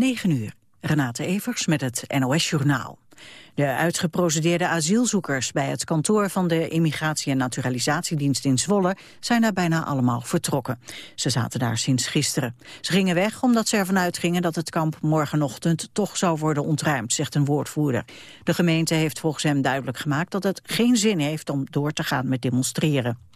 9 uur. Renate Evers met het NOS Journaal. De uitgeprocedeerde asielzoekers bij het kantoor van de Immigratie- en Naturalisatiedienst in Zwolle zijn daar bijna allemaal vertrokken. Ze zaten daar sinds gisteren. Ze gingen weg omdat ze ervan uitgingen dat het kamp morgenochtend toch zou worden ontruimd, zegt een woordvoerder. De gemeente heeft volgens hem duidelijk gemaakt dat het geen zin heeft om door te gaan met demonstreren.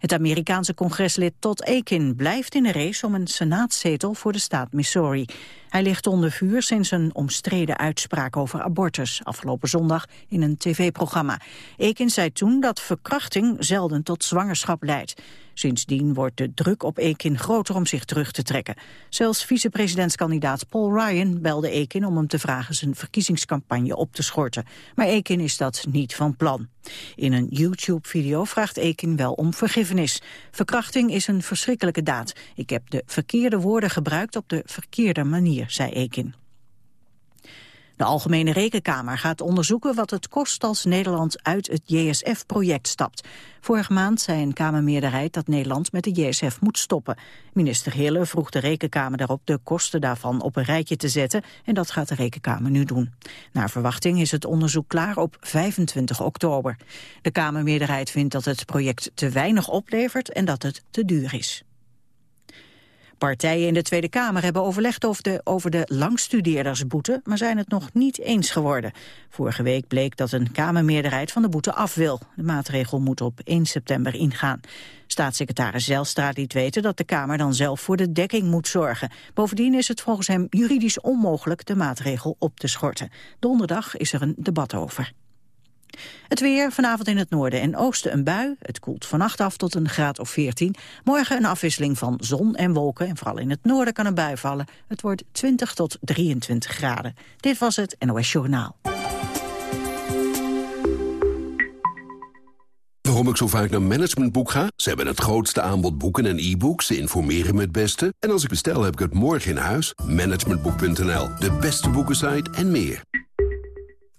Het Amerikaanse congreslid Todd Akin blijft in de race om een senaatzetel voor de staat Missouri. Hij ligt onder vuur sinds een omstreden uitspraak over abortus afgelopen zondag in een tv-programma. Akin zei toen dat verkrachting zelden tot zwangerschap leidt. Sindsdien wordt de druk op Ekin groter om zich terug te trekken. Zelfs vicepresidentskandidaat Paul Ryan belde Ekin om hem te vragen zijn verkiezingscampagne op te schorten. Maar Ekin is dat niet van plan. In een YouTube-video vraagt Ekin wel om vergiffenis. Verkrachting is een verschrikkelijke daad. Ik heb de verkeerde woorden gebruikt op de verkeerde manier, zei Ekin. De Algemene Rekenkamer gaat onderzoeken wat het kost als Nederland uit het JSF-project stapt. Vorige maand zei een Kamermeerderheid dat Nederland met de JSF moet stoppen. Minister Hille vroeg de Rekenkamer daarop de kosten daarvan op een rijtje te zetten en dat gaat de Rekenkamer nu doen. Naar verwachting is het onderzoek klaar op 25 oktober. De Kamermeerderheid vindt dat het project te weinig oplevert en dat het te duur is. Partijen in de Tweede Kamer hebben overlegd over de, over de langstudeerdersboete, maar zijn het nog niet eens geworden. Vorige week bleek dat een Kamermeerderheid van de boete af wil. De maatregel moet op 1 september ingaan. Staatssecretaris Zelstra liet weten dat de Kamer dan zelf voor de dekking moet zorgen. Bovendien is het volgens hem juridisch onmogelijk de maatregel op te schorten. Donderdag is er een debat over. Het weer, vanavond in het noorden en oosten een bui. Het koelt vannacht af tot een graad of 14. Morgen een afwisseling van zon en wolken. En vooral in het noorden kan een bui vallen. Het wordt 20 tot 23 graden. Dit was het NOS Journaal. Waarom ik zo vaak naar Managementboek ga? Ze hebben het grootste aanbod boeken en e-books. Ze informeren me het beste. En als ik bestel, heb ik het morgen in huis. Managementboek.nl, de beste boekensite en meer.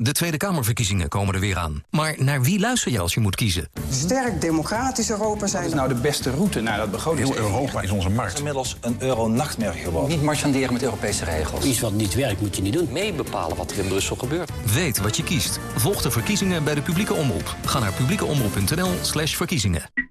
De Tweede Kamerverkiezingen komen er weer aan. Maar naar wie luister je als je moet kiezen? Sterk democratisch Europa zijn. Wat is nou de beste route naar dat begroting? Heel Europa is onze markt. Inmiddels een euro-nachtmerrie geworden. Niet marchanderen met Europese regels. Iets wat niet werkt moet je niet doen. Mee bepalen wat er in Brussel gebeurt. Weet wat je kiest. Volg de verkiezingen bij de publieke omroep. Ga naar publiekeomroep.nl slash verkiezingen.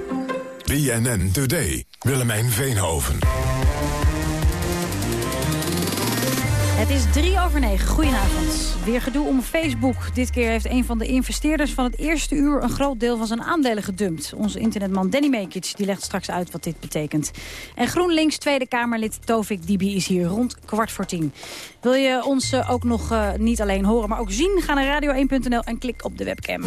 BNN Today. Willemijn Veenhoven. Het is drie over negen. Goedenavond. Weer gedoe om Facebook. Dit keer heeft een van de investeerders van het eerste uur... een groot deel van zijn aandelen gedumpt. Onze internetman Danny Mekic die legt straks uit wat dit betekent. En GroenLinks Tweede Kamerlid Tovik Dibi is hier rond kwart voor tien. Wil je ons uh, ook nog uh, niet alleen horen, maar ook zien? Ga naar radio1.nl en klik op de webcam.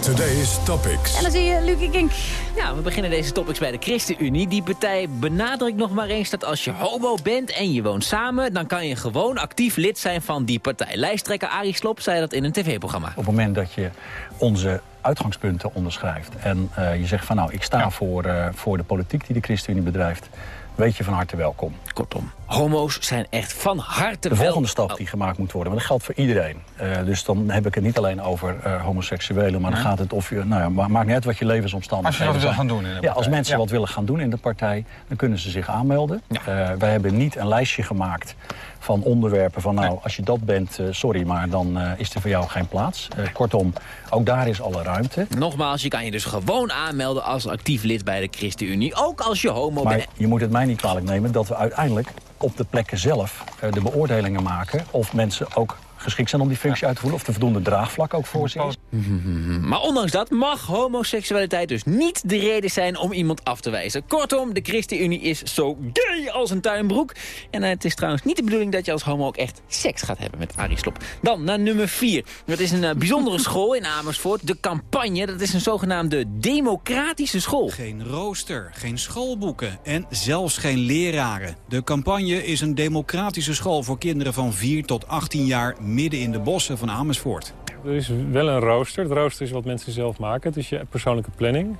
Today's Topics. En dan zie je Lucie Kink. Ja, we beginnen deze topics bij de ChristenUnie. Die partij benadrukt nog maar eens dat als je homo bent en je woont samen... dan kan je gewoon actief lid zijn van die partij. Lijsttrekker Arie Slob zei dat in een tv-programma. Op het moment dat je onze uitgangspunten onderschrijft... en uh, je zegt van nou, ik sta ja. voor, uh, voor de politiek die de ChristenUnie bedrijft weet je van harte welkom. Kortom, homo's zijn echt van harte De volgende stap die gemaakt moet worden, maar dat geldt voor iedereen. Uh, dus dan heb ik het niet alleen over uh, homoseksuelen, maar ja. dan gaat het of je... Nou ja, maakt niet uit wat je levensomstandigheden Als je wat wil gaan doen in de Ja, als mensen ja. wat willen gaan doen in de partij, dan kunnen ze zich aanmelden. Ja. Uh, wij hebben niet een lijstje gemaakt van onderwerpen van nou, als je dat bent, uh, sorry, maar dan uh, is er voor jou geen plaats. Uh, kortom, ook daar is alle ruimte. Nogmaals, je kan je dus gewoon aanmelden als actief lid bij de ChristenUnie, ook als je homo maar bent. je moet het mij niet kwalijk nemen dat we uiteindelijk op de plekken zelf de beoordelingen maken of mensen ook geschikt zijn om die functie ja. uit te voeren... of de voldoende draagvlak ook voor ze is. Maar ondanks dat mag homoseksualiteit dus niet de reden zijn om iemand af te wijzen. Kortom, de ChristenUnie is zo gay als een tuinbroek. En het is trouwens niet de bedoeling dat je als homo ook echt seks gaat hebben met Arie Slob. Dan naar nummer 4. Dat is een uh, bijzondere school in Amersfoort. De Campagne, dat is een zogenaamde democratische school. Geen rooster, geen schoolboeken en zelfs geen leraren. De Campagne is een democratische school voor kinderen van 4 tot 18 jaar... midden in de bossen van Amersfoort. Er is wel een rooster. Het rooster is wat mensen zelf maken. Het is je persoonlijke planning.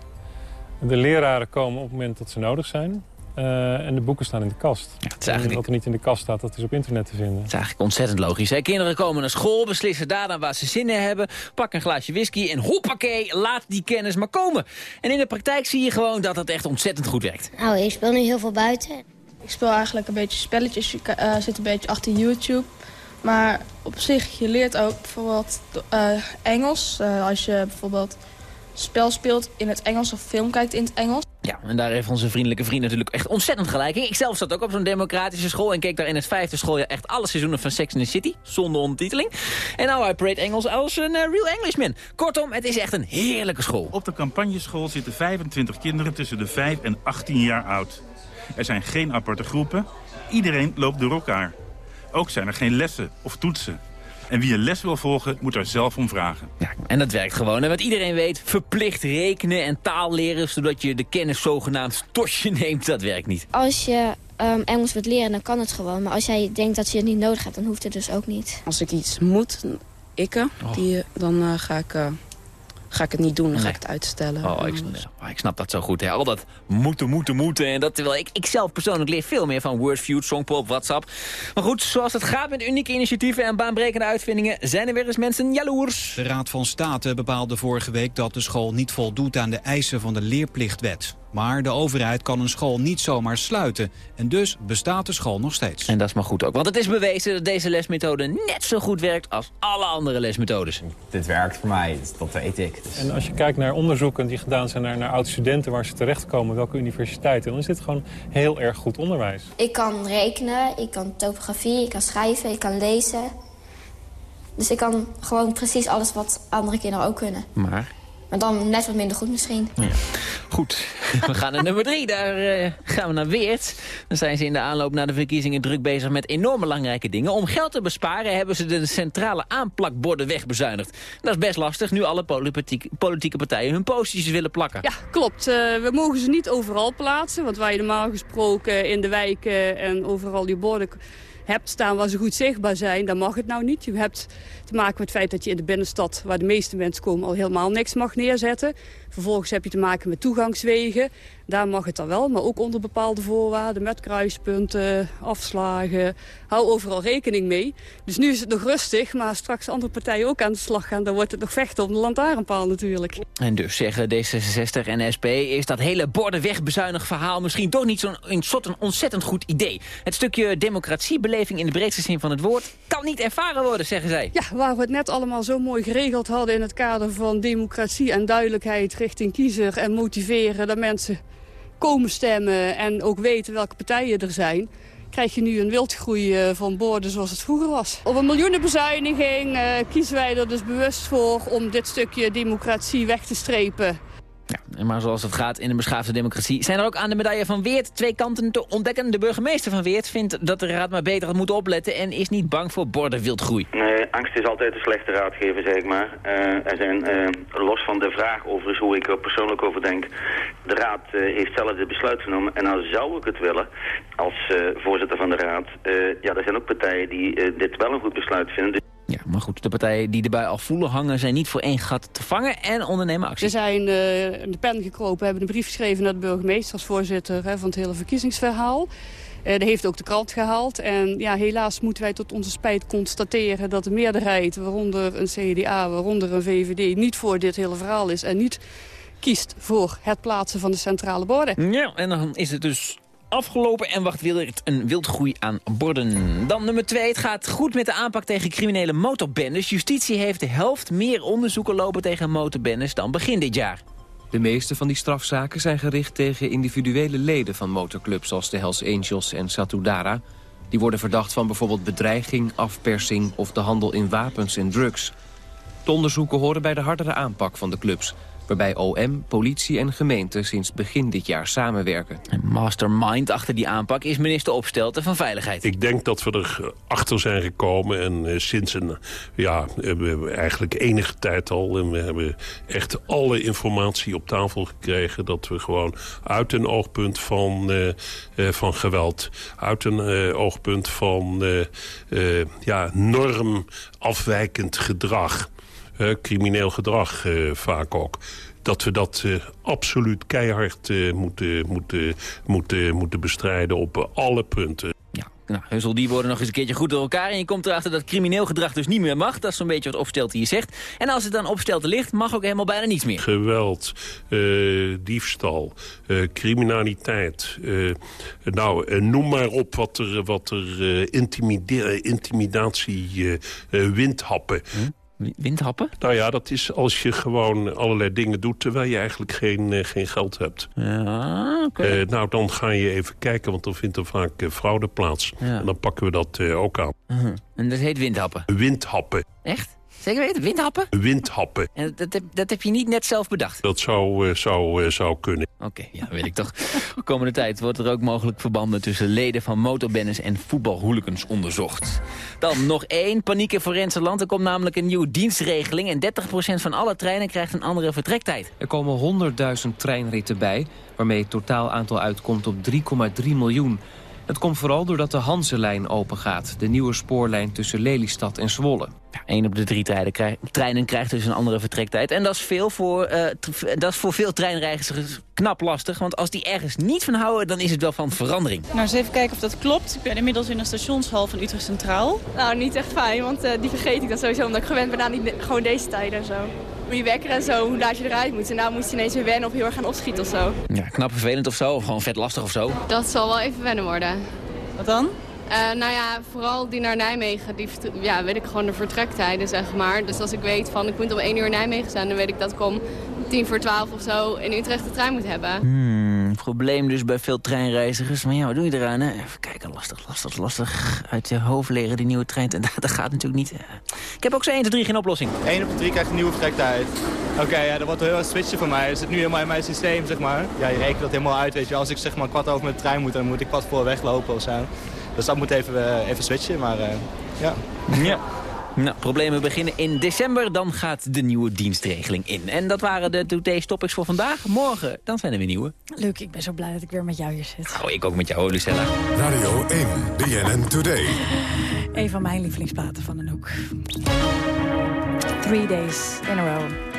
De leraren komen op het moment dat ze nodig zijn. Uh, en de boeken staan in de kast. Ja, het is eigenlijk... Wat er niet in de kast staat, dat is op internet te vinden. Het is eigenlijk ontzettend logisch. Hè? Kinderen komen naar school, beslissen daar dan waar ze zin in hebben... pakken een glaasje whisky en hoppakee, laat die kennis maar komen. En in de praktijk zie je gewoon dat het echt ontzettend goed werkt. Nou, ik speel nu heel veel buiten. Ik speel eigenlijk een beetje spelletjes. Ik uh, zit een beetje achter YouTube. Maar op zich, je leert ook bijvoorbeeld uh, Engels. Uh, als je bijvoorbeeld spel speelt in het Engels of film kijkt in het Engels. Ja, en daar heeft onze vriendelijke vriend natuurlijk echt ontzettend gelijk. Ik zelf zat ook op zo'n democratische school en keek daar in het vijfde schooljaar echt alle seizoenen van Sex in the City, zonder ondertiteling. En nou, hij praat Engels als een uh, real Englishman. Kortom, het is echt een heerlijke school. Op de campagneschool zitten 25 kinderen tussen de 5 en 18 jaar oud. Er zijn geen aparte groepen. Iedereen loopt door elkaar. Ook zijn er geen lessen of toetsen. En wie een les wil volgen, moet er zelf om vragen. Ja, en dat werkt gewoon. En wat iedereen weet, verplicht rekenen en taal leren... zodat je de kennis zogenaamd tosje neemt, dat werkt niet. Als je um, Engels wilt leren, dan kan het gewoon. Maar als jij denkt dat je het niet nodig hebt, dan hoeft het dus ook niet. Als ik iets moet, ikke, oh. die, dan uh, ga ik... Uh, ga ik het niet doen, dan ga ik het uitstellen. Oh, ik, oh, ik snap dat zo goed. Hè. Al dat moeten, moeten, moeten. En dat, terwijl ik, ik zelf persoonlijk leer veel meer van Wordfeud, Songpop, WhatsApp. Maar goed, zoals het gaat met unieke initiatieven en baanbrekende uitvindingen... zijn er weer eens mensen jaloers. De Raad van State bepaalde vorige week dat de school niet voldoet aan de eisen van de leerplichtwet. Maar de overheid kan een school niet zomaar sluiten. En dus bestaat de school nog steeds. En dat is maar goed ook. Want het is bewezen dat deze lesmethode net zo goed werkt als alle andere lesmethodes. Dit werkt voor mij, dat weet ik. Dus... En als je kijkt naar onderzoeken die gedaan zijn naar, naar oud-studenten... waar ze terechtkomen, welke universiteiten... dan is dit gewoon heel erg goed onderwijs. Ik kan rekenen, ik kan topografie, ik kan schrijven, ik kan lezen. Dus ik kan gewoon precies alles wat andere kinderen ook kunnen. Maar maar dan net wat minder goed misschien. Ja. Goed, we gaan naar nummer drie. Daar uh, gaan we naar Weert. Dan zijn ze in de aanloop naar de verkiezingen druk bezig met enorm belangrijke dingen. Om geld te besparen hebben ze de centrale aanplakborden wegbezuinigd. Dat is best lastig nu alle politieke, politieke partijen hun postjes willen plakken. Ja, klopt. Uh, we mogen ze niet overal plaatsen. Want waar je normaal gesproken in de wijken en overal die borden hebt staan waar ze goed zichtbaar zijn, dan mag het nou niet. Je hebt te maken met het feit dat je in de binnenstad, waar de meeste mensen komen, al helemaal niks mag neerzetten. Vervolgens heb je te maken met toegangswegen. Daar mag het dan wel, maar ook onder bepaalde voorwaarden... met kruispunten, afslagen. Hou overal rekening mee. Dus nu is het nog rustig, maar straks andere partijen ook aan de slag gaan... dan wordt het nog vechten om de lantaarnpaal natuurlijk. En dus zeggen D66 en SP... is dat hele borden wegbezuinig verhaal misschien toch niet zo'n een ontzettend goed idee. Het stukje democratiebeleving in de breedste zin van het woord... kan niet ervaren worden, zeggen zij. Ja, waar we het net allemaal zo mooi geregeld hadden... in het kader van democratie en duidelijkheid richting kiezer... en motiveren dat mensen komen stemmen en ook weten welke partijen er zijn krijg je nu een wildgroei eh, van borden zoals het vroeger was. Op een miljoenenbezuiniging uh, kiezen wij er dus bewust voor om dit stukje democratie weg te strepen. Ja, maar zoals het gaat in een beschaafde democratie... zijn er ook aan de medaille van Weert twee kanten te ontdekken. De burgemeester van Weert vindt dat de raad maar beter had moeten opletten... en is niet bang voor bordenwildgroei. Nee, angst is altijd een slechte raadgever, zeg ik maar. Uh, er zijn, uh, los van de vraag overigens hoe ik er persoonlijk over denk... de raad uh, heeft zelf het besluit genomen. En dan zou ik het willen, als voorzitter van de raad... ja, er zijn ook partijen die dit wel een goed besluit vinden... Ja, maar goed, de partijen die erbij al voelen hangen... zijn niet voor één gat te vangen en ondernemen actie. Ze zijn uh, de pen gekropen, hebben een brief geschreven naar de burgemeester... als voorzitter hè, van het hele verkiezingsverhaal. Uh, dat heeft ook de krant gehaald. En ja, helaas moeten wij tot onze spijt constateren... dat de meerderheid, waaronder een CDA, waaronder een VVD... niet voor dit hele verhaal is en niet kiest voor het plaatsen van de centrale borden. Ja, en dan is het dus afgelopen en wacht Wildert een wildgroei aan borden. Dan nummer 2. Het gaat goed met de aanpak tegen criminele motorbendes. Justitie heeft de helft meer onderzoeken lopen tegen motorbendes dan begin dit jaar. De meeste van die strafzaken zijn gericht tegen individuele leden van motorclubs... zoals de Hells Angels en Satudara. Die worden verdacht van bijvoorbeeld bedreiging, afpersing... of de handel in wapens en drugs. De onderzoeken horen bij de hardere aanpak van de clubs waarbij OM, politie en gemeente sinds begin dit jaar samenwerken. Een mastermind achter die aanpak is minister Opstelten van Veiligheid. Ik denk dat we er achter zijn gekomen en uh, sinds een, ja, we eigenlijk enige tijd al... en we hebben echt alle informatie op tafel gekregen... dat we gewoon uit een oogpunt van, uh, uh, van geweld, uit een oogpunt van ja, norm afwijkend gedrag uh, crimineel gedrag uh, vaak ook. Dat we dat uh, absoluut keihard moeten, moeten, moeten, moeten bestrijden op alle punten. Ja, nou, Hussel, die worden nog eens een keertje goed door elkaar. En je komt erachter dat crimineel gedrag dus niet meer mag. Dat is zo'n beetje wat Opstelten hier zegt. En als het dan Opstelten ligt, mag ook helemaal bijna niets meer. Geweld, diefstal, criminaliteit. nou, noem maar op wat er, wat er intimidatie, windhappen... Hm? Windhappen? Nou ja, dat is als je gewoon allerlei dingen doet... terwijl je eigenlijk geen, uh, geen geld hebt. Ja, okay. uh, nou, dan ga je even kijken, want dan vindt er vaak uh, fraude plaats. Ja. En dan pakken we dat ook aan. -huh. En dat heet windhappen? Windhappen. Echt? Zeker weten? Windhappen? Windhappen. En dat, heb, dat heb je niet net zelf bedacht? Dat zou, zou, zou kunnen. Oké, okay, ja, weet ik toch. De komende tijd wordt er ook mogelijk verbanden tussen leden van motorbennis en voetbalhooligans onderzocht. Dan nog één paniek in Forense land. Er komt namelijk een nieuwe dienstregeling en 30% van alle treinen krijgt een andere vertrektijd. Er komen 100.000 treinritten bij, waarmee het totaal aantal uitkomt op 3,3 miljoen. Het komt vooral doordat de Hanselijn opengaat, de nieuwe spoorlijn tussen Lelystad en Zwolle. Ja, één op de drie treinen, krijg, treinen krijgt dus een andere vertrektijd. En dat is, veel voor, uh, dat is voor veel treinreizigers knap lastig. Want als die ergens niet van houden, dan is het wel van verandering. Nou, eens even kijken of dat klopt. Ik ben inmiddels in de stationshal van Utrecht Centraal. Nou, niet echt fijn, want uh, die vergeet ik dan sowieso. Omdat ik gewend ben aan die, gewoon deze tijden en zo. Hoe je wekker en zo, hoe laat je eruit moet. En nou moest je ineens weer wennen of heel erg gaan opschieten of zo. Ja, knap vervelend of zo, of gewoon vet lastig of zo. Dat zal wel even wennen worden. Wat dan? Uh, nou ja, vooral die naar Nijmegen, die ja, weet ik gewoon de vertrektijden, zeg maar. Dus als ik weet van ik moet om 1 uur in Nijmegen zijn, dan weet ik dat ik om tien voor twaalf of zo in Utrecht de trein moet hebben. Hmm, probleem dus bij veel treinreizigers. Maar ja, wat doe je eraan, hè? Even kijken, lastig, lastig, lastig. Uit je hoofd leren, die nieuwe trein. Dat, dat gaat natuurlijk niet. Ik heb ook zo 1, 2, 3 geen oplossing. 1 op de 3 krijgt een nieuwe vertrektijd. Oké, okay, ja, dat wordt wel heel erg switchen voor mij. Dat zit nu helemaal in mijn systeem, zeg maar. Ja, je rekent dat helemaal uit, weet je. Als ik zeg maar kwart over met de trein moet, dan moet ik kwart voor weglopen of zo. Dus dat moet even, uh, even switchen, maar uh, ja. Ja. Nou, problemen beginnen in december. Dan gaat de nieuwe dienstregeling in. En dat waren de Today's Topics voor vandaag. Morgen, dan zijn er weer nieuwe. Leuk, ik ben zo blij dat ik weer met jou hier zit. Oh, ik ook met jou, Lucella. Radio 1, BNN Today. Een van mijn lievelingsplaten van Anouk. Three days in a row.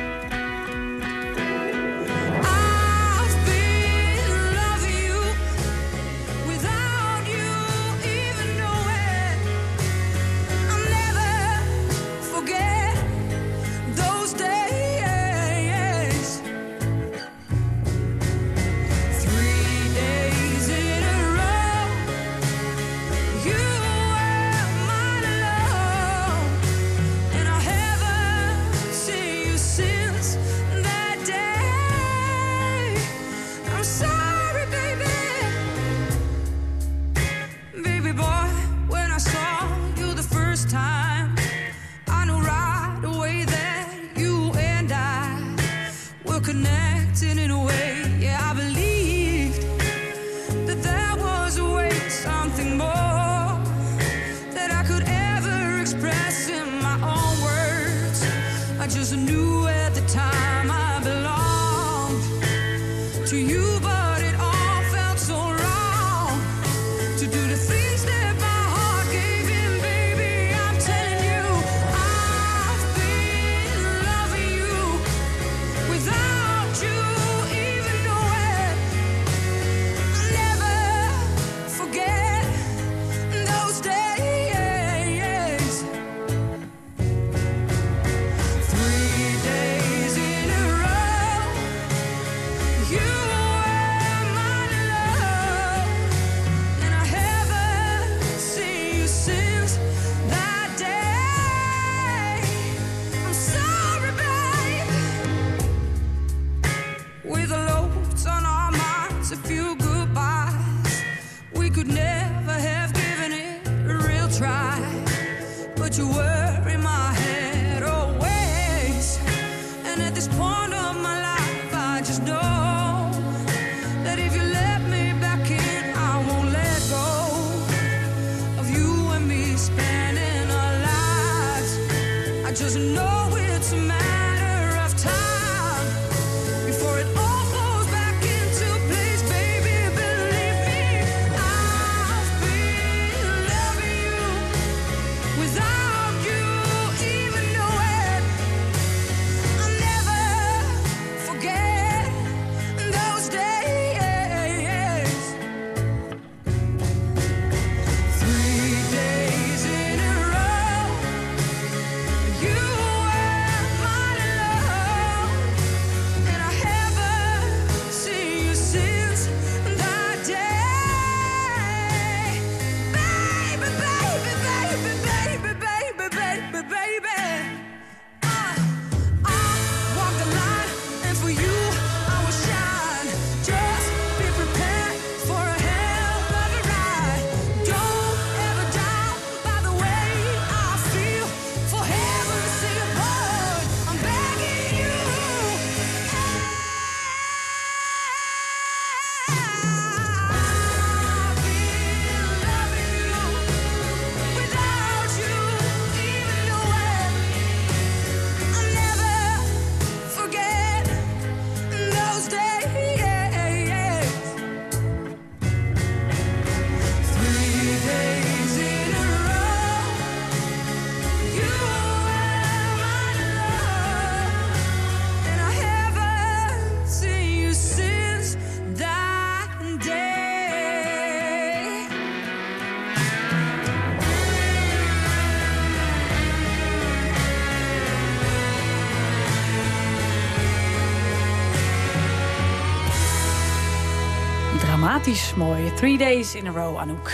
Dramatisch mooi. Three days in a row, Anouk.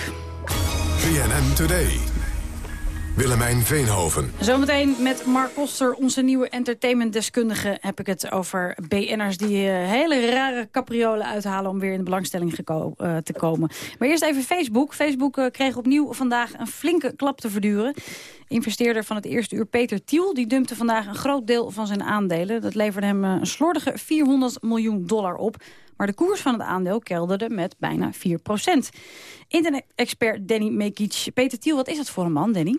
BNN Today. Willemijn Veenhoven. Zometeen met Mark Koster, onze nieuwe entertainmentdeskundige... heb ik het over BN'ers die eh, hele rare capriolen uithalen... om weer in de belangstelling eh, te komen. Maar eerst even Facebook. Facebook eh, kreeg opnieuw vandaag een flinke klap te verduren. Investeerder van het eerste uur Peter Thiel... die dumpte vandaag een groot deel van zijn aandelen. Dat leverde hem een slordige 400 miljoen dollar op... Maar de koers van het aandeel kelderde met bijna 4% Internet-expert Danny Mekic. Peter Thiel, wat is het voor een man, Danny?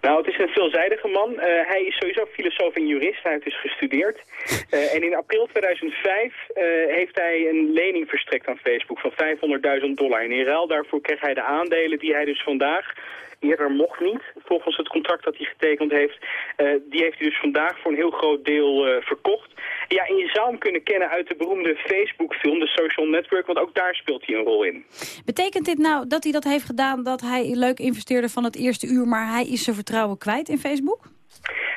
Nou, het is een veelzijdige man. Eh, hij is sowieso filosoof en jurist. Hij heeft dus gestudeerd. Eh, en in april 2005 eh, heeft hij een lening verstrekt aan Facebook van 500.000 dollar. En in ruil daarvoor kreeg hij de aandelen die hij dus vandaag... Eerder mocht niet, volgens het contract dat hij getekend heeft. eh, die heeft hij dus vandaag voor een heel groot deel eh, verkocht. Ja, en je zou hem kunnen kennen uit de beroemde Facebook-film, de Social Network. Want ook daar speelt hij een rol in. Betekent dit nou dat hij dat heeft gedaan... dat hij leuk investeerde van het eerste uur... maar hij is zijn vertrouwen kwijt in Facebook?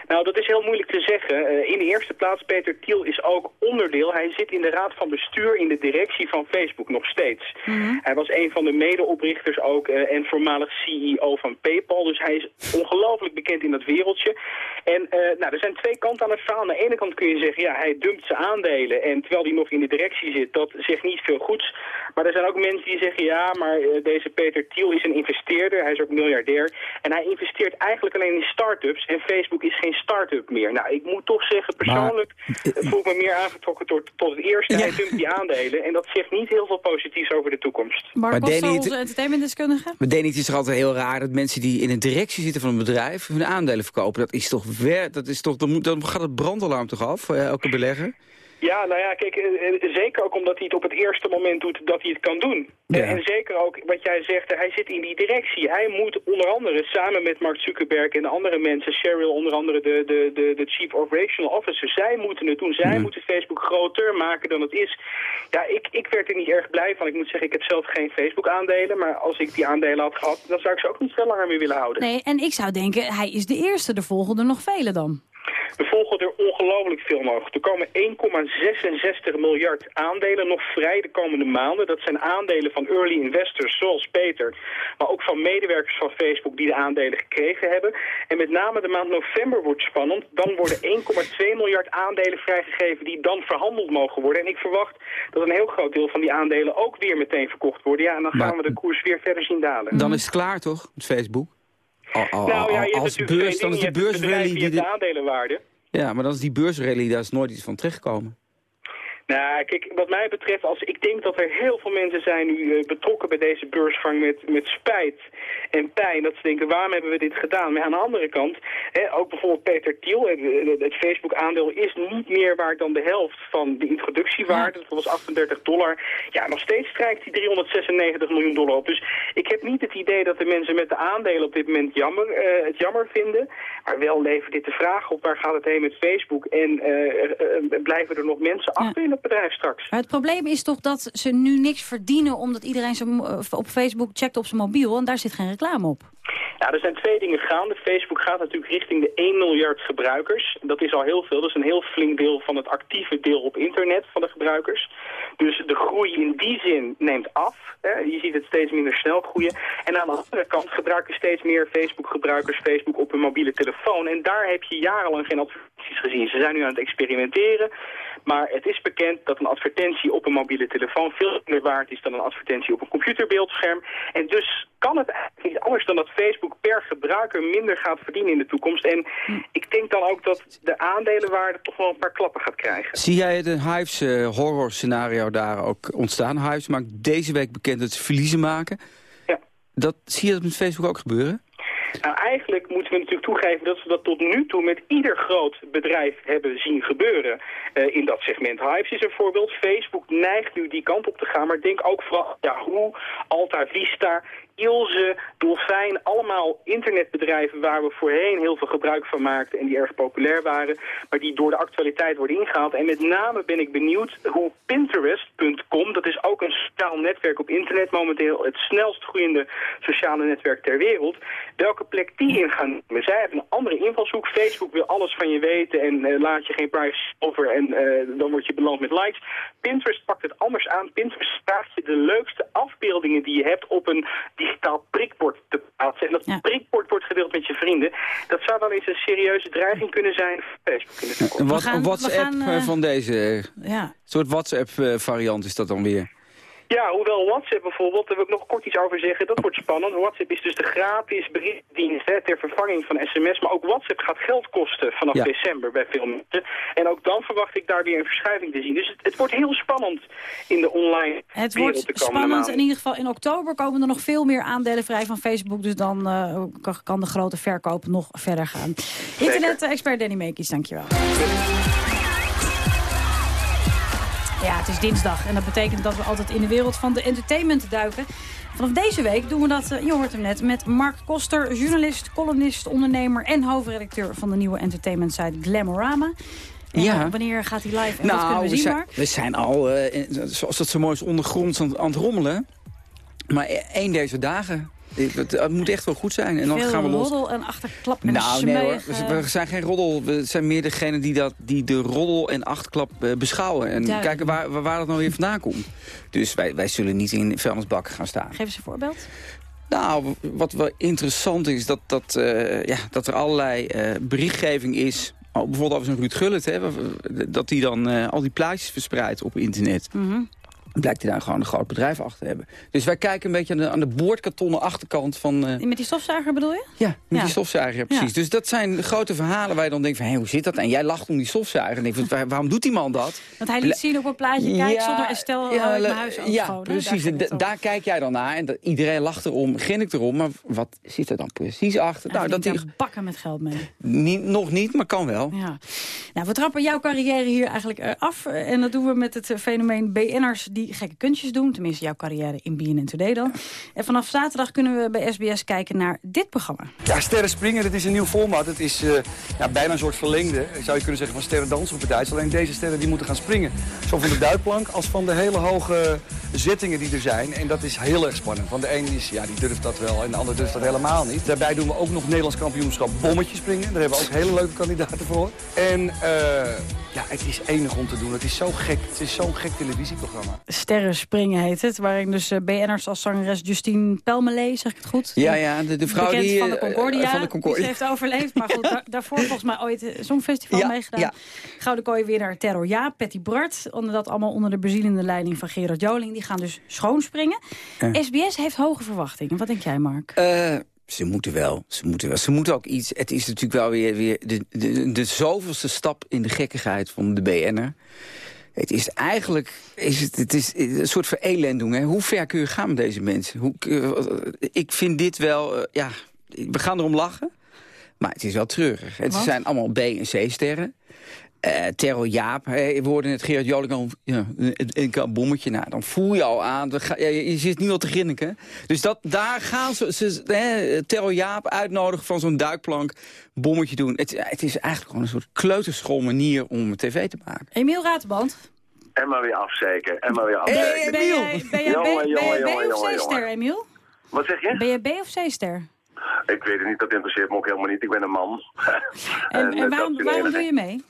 Nou, dat is heel moeilijk te zeggen. Eh, in de eerste plaats, Peter Thiel is ook onderdeel. Hij zit in de raad van bestuur in de directie van Facebook nog steeds. Hij was een van de medeoprichters ook eh, en voormalig CEO van PayPal. Dus hij is ongelooflijk bekend in dat wereldje. En eh, nou, er zijn twee kanten aan het verhaal. Aan de ene kant kun je zeggen, ja, hij dumpt zijn aandelen. En terwijl hij nog in de directie zit, dat zegt niet veel goeds. Maar er zijn ook mensen die zeggen, ja, maar deze Peter Thiel is een investeerder. Hij is ook miljardair. En hij investeert eigenlijk alleen in start-ups. En Facebook is geen start-up meer. Nou, ik moet toch zeggen, persoonlijk eh, voel ik me meer aangetrokken tot, tot het eerste. Hij dumpt die aandelen. En dat zegt niet heel veel positiefs over de toekomst. Mark Maar Danny, onze entertainmentdeskundige? Maar Danny, het is toch altijd heel raar dat mensen die in een directie zitten van een bedrijf hun aandelen verkopen. Dat is toch weer, dat is toch, dan, moet, dan gaat het brandalarm toch af voor elke belegger? Ja, nou ja, kijk, eh, eh, zeker ook omdat hij het op het eerste moment doet dat hij het kan doen. Ja. En zeker ook wat jij zegt, hij zit in die directie. Hij moet onder andere samen met Mark Zuckerberg en de andere mensen, Sheryl onder andere de, de, de, de Chief Operational Officer, zij moeten het doen. Zij moeten Facebook groter maken dan het is. Ja, ik, ik werd er niet erg blij van. Ik moet zeggen, ik heb zelf geen Facebook aandelen, maar als ik die aandelen had gehad, dan zou ik ze ook niet veel langer meer willen houden. Nee, en ik zou denken, hij is de eerste. Er volgen er nog vele dan. Er volgen er ongelooflijk veel nog. Er komen 1,66 miljard aandelen nog vrij de komende maanden. Dat zijn aandelen van early investors zoals Peter, maar ook van medewerkers van Facebook die de aandelen gekregen hebben. En met name de maand november wordt spannend. Dan worden 1,2 miljard aandelen vrijgegeven die dan verhandeld mogen worden. En ik verwacht dat een heel groot deel van die aandelen ook weer meteen verkocht worden. Ja, en dan gaan Maar- we de koers weer verder zien dalen. Dan is het klaar toch, met Facebook? Al- nou ja, als beurs, dan is die beursrally... Die, de aandelenwaarde. ja, maar dan is die beursrally, daar is nooit iets van terechtgekomen. Nou, kijk, wat mij betreft, als ik denk dat er heel veel mensen zijn nu eh, betrokken bij deze beursgang met, met spijt. en pijn. Dat ze denken, waarom hebben we dit gedaan? Maar aan de andere kant, hè, ook bijvoorbeeld Peter Thiel, het, Facebook-aandeel is niet meer waard dan de helft van de introductiewaarde. Dat was 38 dollar. Ja, nog steeds strijkt die 396 miljoen dollar op. Dus ik heb niet het idee dat de mensen met de aandelen op dit moment jammer, eh, het jammer vinden. Maar wel levert dit de vraag op, waar gaat het heen met Facebook? En eh, blijven er nog mensen achter het bedrijf straks? Maar het probleem is toch dat ze nu niks verdienen... omdat iedereen mo- eh, op Facebook checkt op zijn mobiel... en daar zit geen reclame op. Ja, er zijn twee dingen gaande. Facebook gaat natuurlijk richting de 1 miljard gebruikers. Dat is al heel veel. Dat is een heel flink deel van het actieve deel op internet van de gebruikers. Dus de groei in die zin neemt af. Hè. Je ziet het steeds minder snel groeien. En aan de andere kant gebruiken steeds meer Facebook-gebruikers Facebook op hun mobiele telefoon. En daar heb je jarenlang geen advertenties gezien. Ze zijn nu aan het experimenteren. Maar het is bekend dat een advertentie op een mobiele telefoon veel meer waard is dan een advertentie op een computerbeeldscherm. En dus kan het eigenlijk niet anders dan dat Facebook per gebruiker minder gaat verdienen in de toekomst. En ik denk dan ook dat de aandelenwaarde toch wel een paar klappen gaat krijgen. Zie jij het Hives eh, horror scenario daar ook ontstaan? Hives maakt deze week bekend dat ze verliezen maken. Ja. Dat, zie je dat met Facebook ook gebeuren? Nou, eigenlijk moeten we natuurlijk toegeven dat we dat tot nu toe met ieder groot bedrijf hebben zien gebeuren eh, in dat segment. Hives is een voorbeeld. Facebook neigt nu die kant op te gaan, maar denk ook vooral Yahoo, Alta Vista, Ilse, Dolfijn, allemaal internetbedrijven waar we voorheen heel veel gebruik van maakten en die erg populair waren, maar die door de actualiteit worden ingehaald. En met name ben ik benieuwd hoe Pinterest.com, dat is ook een sociaal netwerk op internet, momenteel het snelst groeiende sociale netwerk ter wereld, welke plek die in gaan nemen. Zij hebben een andere invalshoek. Facebook wil alles van je weten en eh, laat je geen privacy over en eh, dan word je beland met likes. Pinterest pakt het anders aan. Pinterest vraagt je de leukste afbeeldingen die je hebt op een digitaal prikbord te plaatsen. En dat prikbord wordt gedeeld met je vrienden. Dat zou dan eens een serieuze dreiging kunnen zijn voor Facebook in de toekomst. Een, wat, gaan- een WhatsApp gaan, eh, eh, van deze... Ja. Een soort WhatsApp-variant is dat dan weer. Ja, hoewel WhatsApp bijvoorbeeld, daar wil ik nog kort iets over zeggen, dat wordt spannend. WhatsApp is dus de gratis berichtdienst hè, ter vervanging van sms, maar ook WhatsApp gaat geld kosten vanaf Ja. december bij veel mensen. En ook dan verwacht ik daar weer een verschuiving te zien. Dus het, het wordt heel spannend in de online Het wereld wordt spannend. maanden. In ieder geval in oktober komen er nog veel meer aandelen vrij van Facebook. Dus dan eh, kan- kan de grote verkoop nog verder gaan. Internet-expert Danny Meekis, dankjewel. Ja, het is dinsdag en dat betekent dat we altijd in de wereld van de entertainment duiken. Vanaf deze week doen we dat, eh, je hoort hem net, met Mark Koster, journalist, columnist, ondernemer en hoofdredacteur van de nieuwe entertainment site Glamorama. En Ja. wanneer gaat hij live en wat kunnen Nou, we we zien, zijn, Mark? we zijn al, eh, zoals dat zo mooi is, ondergronds aan, aan het rommelen. Maar e- één deze dagen, het, moet echt wel goed zijn. En dan Veel gaan we los. roddel en achterklap en Nou, nee hoor. We, zijn geen roddel. We zijn meer degene die, dat, die de roddel en achterklap eh, beschouwen. En kijken waar, waar, dat nou weer vandaan komt. Dus wij, wij zullen niet in vuilnisbakken gaan staan. Geef eens een voorbeeld. Nou, wat wel interessant is, dat, dat, eh, ja, dat er allerlei eh, berichtgeving is... Bijvoorbeeld over zo'n Ruud Gullit, hè, dat hij dan al die plaatjes verspreidt op internet. Mhm. Blijkt hij daar gewoon een groot bedrijf achter te hebben. Dus wij kijken een beetje aan de, aan de boordkartonnen achterkant van... eh, Met die stofzuiger bedoel je? ja, met Ja. die stofzuiger, ja, precies. Ja. Dus dat zijn grote verhalen waar je dan denkt van... Hé, hoe zit dat? En jij lacht om die stofzuiger. En denk van, waar- waarom doet die man dat? Want hij liet zien op een plaatje, kijk, zonder Estelle ja, le- mijn huis Ja, precies. Daar kijk jij dan naar. En dat, iedereen lacht erom, ik erom. Maar wat zit er dan precies achter? Nou, dat daar bakken met geld mee. niet, nog niet, maar kan wel. Ja. Nou, we trappen jouw carrière hier eigenlijk eh, af. Eh, En dat doen we met het eh, fenomeen BN'ers die gekke kunstjes doen. Tenminste, jouw carrière in BNN Today dan. En vanaf zaterdag kunnen we bij SBS kijken naar dit programma. Ja, sterren springen, dat is een nieuw format. Het is eh, ja, bijna een soort verlengde, zou je kunnen zeggen, van sterren dansen op het ijs. Alleen deze sterren die moeten gaan springen. Zo van de duikplank als van de hele hoge zittingen die er zijn. En dat is heel erg spannend. Want de een is, ja, die durft dat wel en de ander durft dat helemaal niet. Daarbij doen we ook nog Nederlands kampioenschap bommetje springen. Daar hebben we ook hele leuke kandidaten voor. En eh, ja, het is enig om te doen. Het is zo gek. Het is zo'n gek televisieprogramma. Sterren springen heet het. Waarin dus eh, BN'ers als zangeres Justine Pelmelé, zeg ik het goed? Ja, ja, de, de vrouw die... van de eh, Concordia, van de Concordia. die ze heeft overleefd. Maar goed, daar- daarvoor volgens mij ooit het Songfestival Ja, meegedaan. ja. Gouden kooi winnaar Terror Ja, Patty Bart. Onder dat allemaal onder de bezielende leiding van Gerard Joling. Die gaan dus schoonspringen. Ja. SBS heeft hoge verwachtingen. Wat denk jij, Mark? Eh, ze moeten wel. Ze moeten wel. Ze moeten ook iets. Het is natuurlijk wel weer, weer de, de, de zoveelste stap in de gekkigheid van de BN'er. Het is eigenlijk is het, het is een soort verelending. Hè? Hoe ver kun je gaan met deze mensen? Hoe, eh, ik vind dit wel... eh, ja, we gaan erom lachen. Maar het is wel treurig. Het Wat? zijn allemaal B- en C-sterren. Eh Terrel Jaap, hè, we hoorden het Gerard Joling ja, een, een, een bommetje. Nou, dan voel je al aan, ga- ja, je, je zit niet al te grinniken. Dus dat, daar gaan ze, ze hè, Terrel Jaap uitnodigen van zo'n duikplank, bommetje doen. Het, het is eigenlijk gewoon een soort kleuterschool manier om tv te maken. Emiel Ratenband. En maar weer afzeiken. En maar weer Ben, afzeiken. ben jij, ben jij, Jongen, B- ben jongen, jij B jongen, of C-ster. Emiel? Wat zeg je? Ben je B of C-ster? Ik weet het niet, dat interesseert me ook helemaal niet. Ik ben een man. En, eh, en dat waarom, waarom doe je mee?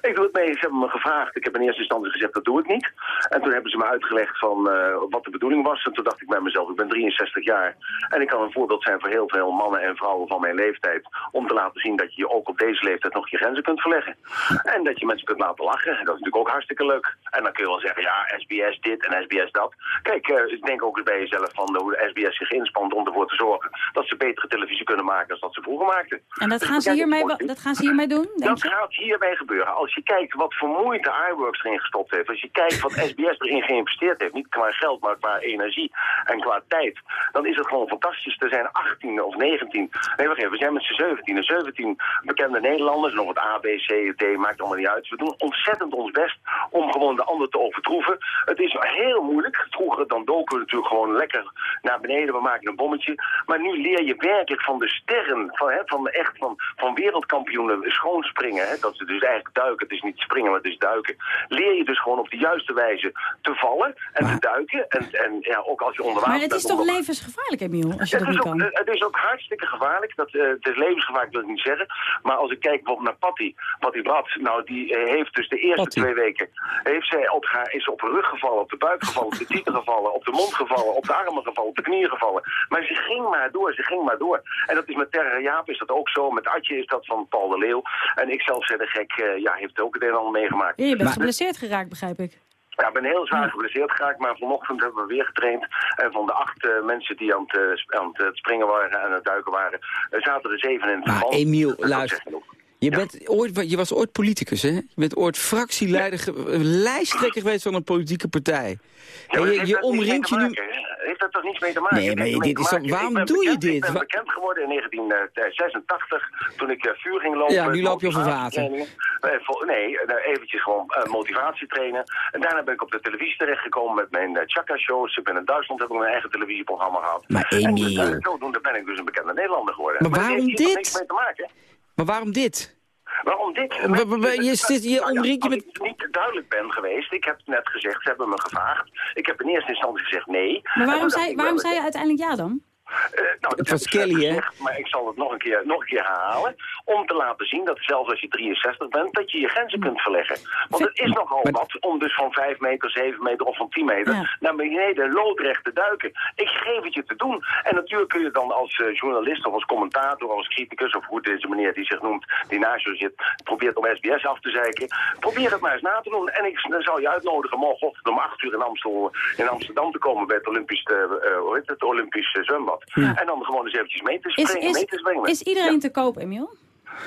Ik doe het mee, ze hebben me gevraagd. Ik heb in eerste instantie gezegd, dat doe ik niet. En toen hebben ze me uitgelegd van eh, wat de bedoeling was. En toen dacht ik bij mezelf, ik ben 63 jaar. En ik kan een voorbeeld zijn voor heel veel mannen en vrouwen van mijn leeftijd. Om te laten zien dat je ook op deze leeftijd nog je grenzen kunt verleggen. En dat je mensen kunt laten lachen. Dat is natuurlijk ook hartstikke leuk. En dan kun je wel zeggen, ja, SBS dit en SBS dat. Kijk, eh, ik denk ook eens bij jezelf van hoe de SBS zich inspant om ervoor te zorgen dat ze betere televisie kunnen maken dan dat ze vroeger maakten. En dat Dus gaan, ze hiermee, dat gaan ze hiermee doen, denk dat je? gaat hierbij gebeuren. Als je kijkt wat voor moeite iWorks erin gestopt heeft. Als je kijkt wat SBS erin geïnvesteerd heeft. Niet qua geld, maar qua energie en qua tijd. Dan is het gewoon fantastisch. Er zijn 18 of 19. Nee, wacht even. We zijn met z'n 17 en 17 bekende Nederlanders. Nog het A, B, C, D. Maakt allemaal niet uit. We doen ontzettend ons best om gewoon de ander te overtroeven. Het is heel moeilijk. Vroeger dan doken we natuurlijk gewoon lekker naar beneden. We maken een bommetje. Maar nu leer je werkelijk van de sterren. Van, hè, van, echt van, van wereldkampioenen schoonspringen. Hè, dat ze dus eigenlijk duiken. Het is niet springen, maar het is duiken. Leer je dus gewoon op de juiste wijze te vallen en te duiken. En, en ja, ook als je onder water Maar het is toch levensgevaarlijk, Emiel, als je het dat niet ook, kan? het is ook hartstikke gevaarlijk. Dat, eh, het is levensgevaarlijk, wil ik niet zeggen. Maar als ik kijk bijvoorbeeld naar Patty, Patty Brad, nou die eh, heeft dus de eerste Patty. twee weken, heeft zij op haar, is op haar rug gevallen, op de buik gevallen, op de tieten gevallen, op de mond gevallen, op de armen gevallen, op de knieën gevallen. Maar ze ging maar door, ze ging maar door. En dat is met Terra Jaap is dat ook zo, met Atje is dat van Paul de Leeuw. En ik zelf zei de gek, eh, ja, heeft ook het een en ander meegemaakt. Ja, je bent Maar- geblesseerd geraakt, begrijp ik. ja, ik ben heel zwaar geblesseerd geraakt, maar vanochtend hebben we weer getraind. En van de acht eh, mensen die aan het, eh, aan het springen waren en aan het duiken waren, eh, zaten er zeven in het Maar verband. Emiel, luister. Je, bent ooit, je was ooit politicus, hè? Je bent ooit fractieleider, lijsttrekker geweest van een politieke partij. Ja, En je, je omringt je nu... maken? Heeft dat toch niets mee te maken? Nee, maar dit is waarom doe je dit? Ik ben bekend geworden in 1986, toen ik eh, vuur ging lopen. Ja, nu loop je over water. Nee, eh, eventjes gewoon eh, motivatie trainen. En daarna ben ik op de televisie terechtgekomen met mijn Chaka-shows. Ik ben in Duitsland, heb ik mijn eigen televisieprogramma gehad. Maar En Emiel. eh, zodoende ben ik dus een bekende Nederlander geworden. Maar waarom dit? niks mee te maken. Maar waarom dit? Waarom dit? Je Nou je als met- ik niet duidelijk ben geweest, ik heb net gezegd, ze hebben me gevraagd. Ik heb in eerste instantie gezegd nee. Maar waarom zei, waarom zei je uiteindelijk ja dan? Eh, nou, dat was Kelly, hè? Maar ik zal het nog een, keer, nog een keer herhalen. Om te laten zien dat zelfs als je 63 bent, dat je je grenzen kunt verleggen. Want het is nogal wat om dus van 5 meter, 7 meter of van 10 meter Ja. naar beneden loodrecht te duiken. Ik geef het je te doen. En natuurlijk kun je dan als eh, journalist of als commentator of als criticus, of hoe deze meneer die zich noemt, die naast je zit, probeert om SBS af te zeiken. Probeer het maar eens na te doen. En ik zal je uitnodigen morgenochtend om 8 uur in, Amstel, in Amsterdam te komen bij het Olympisch, heet het, Olympisch eh, En dan gewoon eens eventjes mee te Is, springen. mee te is, is iedereen te koop, Emiel?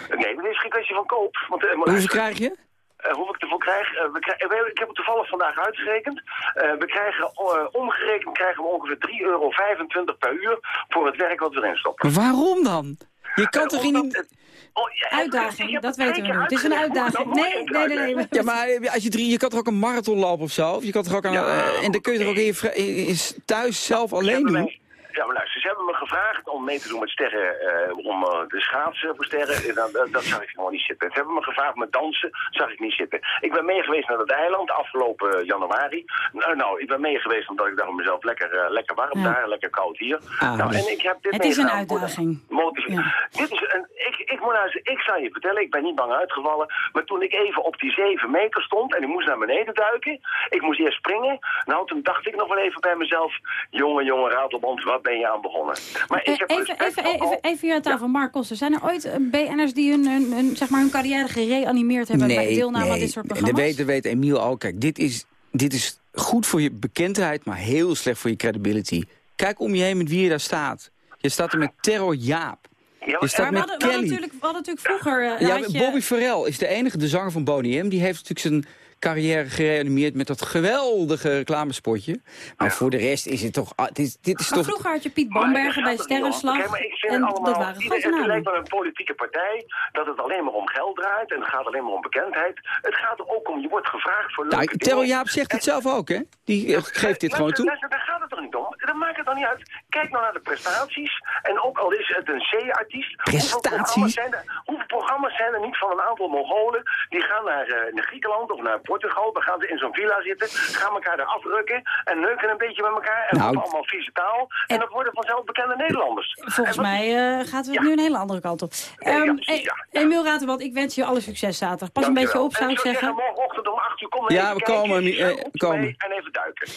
Nee, maar dit is geen kwestie van koop. Want, eh, Hoeveel krijg je? eh, hoeveel ik ervoor krijg? Eh, we krijgen we- ik heb het toevallig vandaag uitgerekend. Eh, we krijgen omgerekend krijgen we ongeveer 3,25 euro per uur voor het werk wat we erin stoppen. Maar waarom dan? Je kan toch het- oh, ja, ik Uitdaging, dat het weten we nu. Het is een uitdaging. Nee, nee, nee, nee. Ja, maar als je drie, je kan toch ook een marathon lopen of zo? Of je kan toch ook aan, Ja, en dan kun je toch ook in je, in je thuis zelf Ze alleen doen? Ja, maar luister, ze hebben me gevraagd om mee te doen met sterren, eh, om eh, de schaatsen voor sterren. En dat, dat, dat zag ik gewoon niet zitten. Ze hebben me gevraagd met dansen, zag ik niet zitten. Ik ben mee geweest naar het eiland afgelopen eh, januari. Nou, nou, ik ben mee geweest omdat ik dacht mezelf lekker, lekker warm Ja. daar, lekker koud hier. Ah, nou, dus- en ik heb dit Het is een uitdaging. Ja. Dit is een, ik, ik, moet nou eens- ik zal je vertellen, ik ben niet bang uitgevallen. Maar toen ik even op die 7 meter stond en ik moest naar beneden duiken. Ik moest eerst springen. Nou, toen dacht ik nog wel even bij mezelf. Jongen, jongen, Ratelband, wat ben je aan begonnen? Maar ik Eh, heb Even, even, even, al- even hier aan tafel, Mark Koster. Zijn er ooit eh, BN'ers die hun, hun, hun, zeg maar, hun carrière gereanimeerd hebben bij deelname aan dit soort programma's? weet, dat weet Emiel ook. Kijk, dit is, dit is goed voor je bekendheid, maar heel slecht voor je credibility. Kijk om je heen met wie je daar staat. Je staat er met Terror Jaap. Ja, Je maar- we met hadden, we, hadden Kelly. natuurlijk, we hadden natuurlijk vroeger... eh, Ja, had je- Bobby Farrell is de enige, de zanger van Boney M. Die heeft natuurlijk zijn carrière gereanimeerd met dat geweldige reclamespotje. Maar voor de rest is het toch... ah, Dit is, dit is Maar toch vroeger had je Piet Bamberger bij Sterrenslag. Oké, maar ik vind en het allemaal, dat waren ieder- het lijkt wel een politieke partij dat het alleen maar om geld draait en het gaat alleen maar om bekendheid. Het gaat er ook om, je wordt gevraagd voor leuke Nou. Terrel Jaap zegt het zelf ook, hè? Die eh, geeft dit gewoon toe. Daar gaat het toch niet om? Dat maakt het dan niet uit. Kijk nou naar de prestaties. En ook al is het een C-artiest. Er, hoeveel programma's zijn er niet van een aantal Mongolen? Die gaan naar, eh, naar Griekenland of naar Portugal. Dan gaan ze in zo'n villa zitten. Gaan elkaar daar afrukken. En neuken een beetje met elkaar. En Nou, allemaal vieze taal. En dat worden vanzelf bekende Nederlanders. Volgens mij eh, gaat het nu een hele andere kant op. Ehm eh, Emiel Raterband, ik wens je alle succes zaterdag. Pas een beetje op, zou ik zeggen. morgenochtend om 8 uur kom er Ja, even we kijken. komen, eh, komen. mee En even duiken.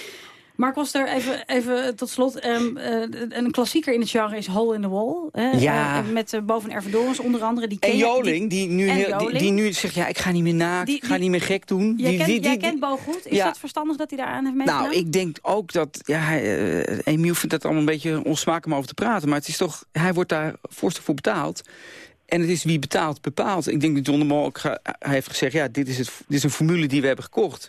Mark Koster, even, even tot slot. ehm, eh, een klassieker in het genre is Hole in the Wall. hè? Ja. Eh, met uh, Boven Ervedorens onder andere. Die En Joling, die, nu, heel- die, nu zegt, ja, ik ga niet meer naakt, Die- ik ga niet meer gek doen. Jij, Die- kent, jij kent Bo goed. Is Ja. dat verstandig dat hij daar aan heeft meegedaan? Nou, ik denk ook dat... Ja, hij, eh, Emiel vindt het allemaal een beetje onsmakelijk om over te praten. Maar het is toch... Hij wordt daar voorstel voor betaald. En het is wie betaalt, bepaalt. Ik denk dat John de Mol ook ga- hij heeft gezegd... ja, dit is, het, dit is een formule die we hebben gekocht.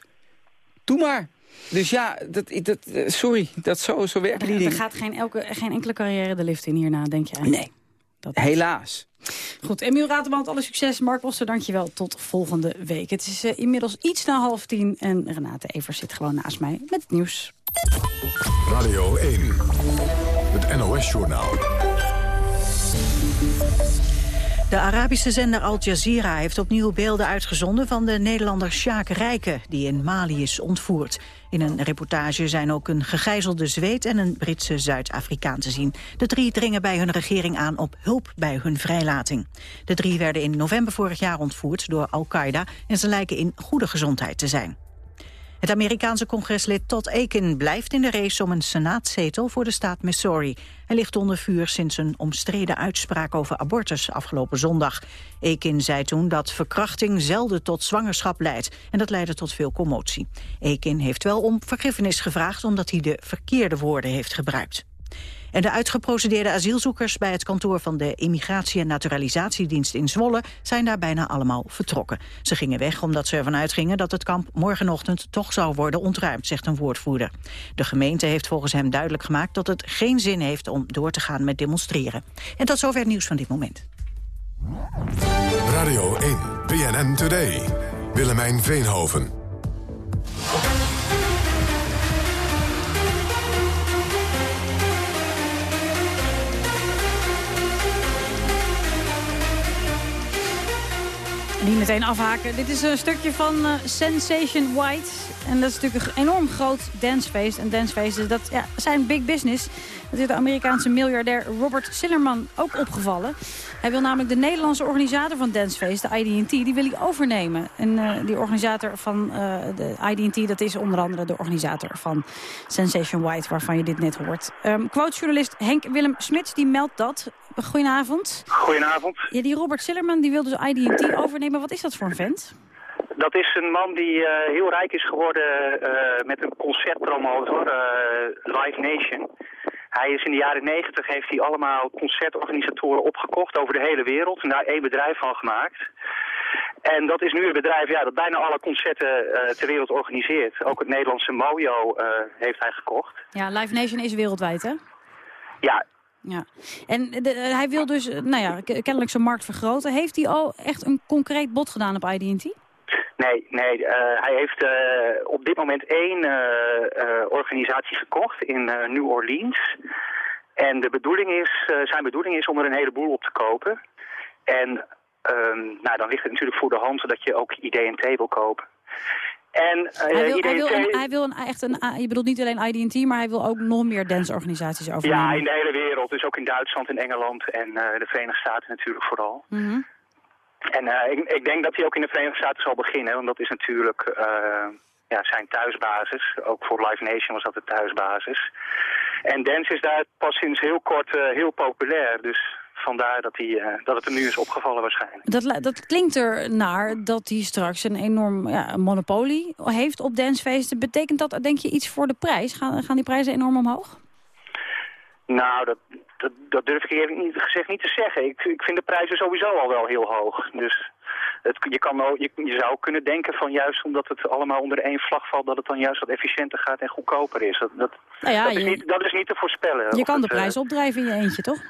Doe maar. Dus ja, dat, dat, sorry, dat zo, zo werken die er gaat geen, elke, geen enkele carrière de lift in hierna, denk je eigenlijk? Nee, helaas. Goed, Emiel Raterband, alle succes. Mark Oster, dankjewel. Tot volgende week. Het is eh, inmiddels iets na half tien en Renate Evers zit gewoon naast mij met het nieuws. Radio 1, het NOS-journaal. De Arabische zender Al Jazeera heeft opnieuw beelden uitgezonden van de Nederlander Sjaak Rijken, die in Mali is ontvoerd. In een reportage zijn ook een gegijzelde Zweed en een Britse Zuid-Afrikaan te zien. De drie dringen bij hun regering aan op hulp bij hun vrijlating. De drie werden in november vorig jaar ontvoerd door Al-Qaeda en ze lijken in goede gezondheid te zijn. Het Amerikaanse congreslid Todd Akin blijft in de race om een senaatzetel voor de staat Missouri. Hij ligt onder vuur sinds een omstreden uitspraak over abortus afgelopen zondag. Akin zei toen dat verkrachting zelden tot zwangerschap leidt en dat leidde tot veel commotie. Akin heeft wel om vergiffenis gevraagd omdat hij de verkeerde woorden heeft gebruikt. En de uitgeprocedeerde asielzoekers bij het kantoor van de Immigratie- en Naturalisatiedienst in Zwolle zijn daar bijna allemaal vertrokken. Ze gingen weg omdat ze ervan uitgingen dat het kamp morgenochtend toch zou worden ontruimd, zegt een woordvoerder. De gemeente heeft volgens hem duidelijk gemaakt dat het geen zin heeft om door te gaan met demonstreren. En tot zover het nieuws van dit moment. Radio 1, BNN Today. Willemijn Veenhoven. Niet meteen afhaken. Dit is een stukje van eh, Sensation White. En dat is natuurlijk een enorm groot dancefeest. En dancefeesten, dat ja, zijn big business. Dat is de Amerikaanse miljardair Robert Sillerman ook opgevallen. Hij wil namelijk de Nederlandse organisator van dancefeest, de IDT, die wil hij overnemen. En eh, die organisator van eh, de IDT, dat is onder andere de organisator van Sensation White, waarvan je dit net hoort. Um, Quotejournalist Henk Willem Smits, die meldt dat. Goedenavond. Goedenavond. Ja, die Robert Sillerman die wil dus IDT overnemen. Wat is dat voor een vent? Dat is een man die eh, heel rijk is geworden eh, met een concertpromotor, eh, Live Nation. Hij is in de jaren negentig heeft hij allemaal concertorganisatoren opgekocht over de hele wereld en daar één bedrijf van gemaakt. En dat is nu een bedrijf ja, dat bijna alle concerten ter wereld organiseert. Ook het Nederlandse Mojo heeft hij gekocht. Ja, Live Nation is wereldwijd, hè? Ja, Ja. En de, hij wil dus, eh, nou ja, kennelijk zijn markt vergroten. Heeft hij al echt een concreet bod gedaan op IDT? Nee, nee eh, hij heeft eh, op dit moment één organisatie gekocht in New Orleans. En de bedoeling is, zijn bedoeling is om er een heleboel op te kopen. En ehm, nou, dan ligt het natuurlijk voor de hand dat je ook IDT wil kopen. En eh, hij, wil, hij, wil een, hij wil een, echt een, ah, je bedoelt niet alleen IDT, maar hij wil ook nog meer danceorganisaties overnemen. ja, in de hele wereld. Dus ook in Duitsland en Engeland en eh, de Verenigde Staten natuurlijk vooral. Mhm. En eh, ik, ik denk dat hij ook in de Verenigde Staten zal beginnen, want dat is natuurlijk ja, zijn thuisbasis. Ook voor Live Nation was dat de thuisbasis. En dance is daar pas sinds heel kort heel populair, dus vandaar dat, hij, eh, dat het hem nu is opgevallen waarschijnlijk. Dat, dat klinkt er naar dat hij straks een enorm ja, monopolie heeft op dancefeesten. Betekent dat, denk je, iets voor de prijs? Gaan, gaan die prijzen enorm omhoog? Nou, dat, Dat, dat durf ik eerlijk niet, gezegd niet te zeggen. Ik, ik vind de prijzen sowieso al wel heel hoog. Dus het, je, kan, je, je zou kunnen denken van juist omdat het allemaal onder één vlag valt... dat het dan juist wat efficiënter gaat en goedkoper is. Dat, dat, Nou ja, dat, is, je- niet, dat is niet te voorspellen. Je kan de het, eh, prijs opdrijven in je eentje, toch?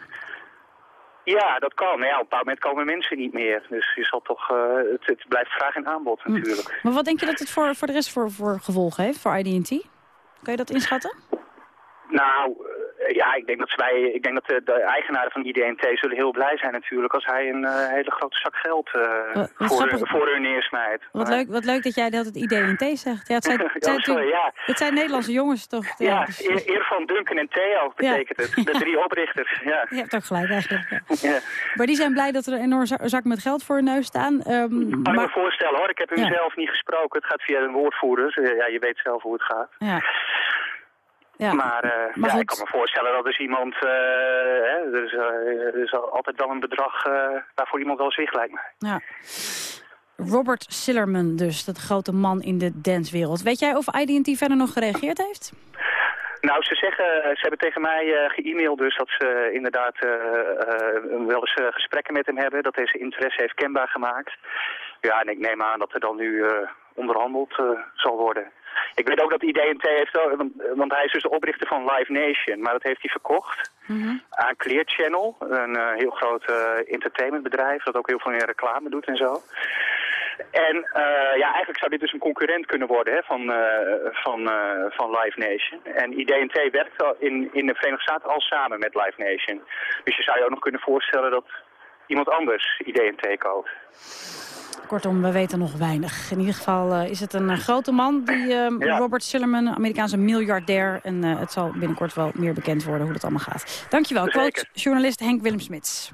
Ja, dat kan. Maar ja, op een bepaald moment komen mensen niet meer. Dus je zal toch, eh, het, het blijft vraag en aanbod Hm. natuurlijk. Maar wat denk je dat het voor, voor de rest voor, voor gevolgen heeft, voor ID&T? Kun je dat inschatten? Nou, eh, ja, ik denk dat, wij, ik denk dat de, de eigenaren van IDNT zullen heel blij zijn natuurlijk... als hij een eh, hele grote zak geld eh, wat voor, grappig. hun, voor hun neersnijdt. Wat Maar- leuk, wat leuk dat jij dat het ID&T zegt. Ja, het zijn, het zijn, Ja, sorry, ja. het zijn Nederlandse jongens, toch? Ja, dus- eer, eer van Duncan en Theo betekent het. De drie oprichters, ja. Je hebt ook gelijk eigenlijk. ja. ja. Maar die zijn blij dat er een enorme za- zak met geld voor hun neus staan. Ehm, Kan ik me maar, voorstellen hoor, ik heb hun Ja. zelf niet gesproken. Het gaat via een woordvoerder. Eh, Ja, je weet zelf hoe het gaat. ja. Ja. Maar, eh, Maar ja, ik kan me voorstellen dat dus iemand... eh, hè, er, is, eh, er is altijd wel een bedrag waarvoor iemand wel zicht lijkt. Ja. Robert Sillerman dus, dat grote man in de dancewereld. Weet jij of ID&T verder nog gereageerd heeft? Nou, ze zeggen, ze hebben tegen mij eh ge-mailed dus dat ze inderdaad wel eens gesprekken met hem hebben. Dat deze interesse heeft kenbaar gemaakt. Ja, en ik neem aan dat er dan nu onderhandeld zal worden. Ik weet ook dat IDNT heeft, want, hij is dus de oprichter van Live Nation, maar dat heeft hij verkocht aan Clear Channel, een eh, heel groot eh, entertainmentbedrijf dat ook heel veel in reclame doet en zo. En eh, ja, eigenlijk zou dit dus een concurrent kunnen worden hè, van, van, van Live Nation. En IDNT werkt al in, in de Verenigde Staten al samen met Live Nation. Dus je zou je ook nog kunnen voorstellen dat iemand anders IDNT koopt. Kortom, we weten nog weinig. In ieder geval eh, is het een eh, grote man, die Ja. Robert Sillerman, Amerikaanse miljardair. En eh, het zal binnenkort wel meer bekend worden hoe dat allemaal gaat. Dankjewel, Zeker. quote-journalist Henk Willem-Smits.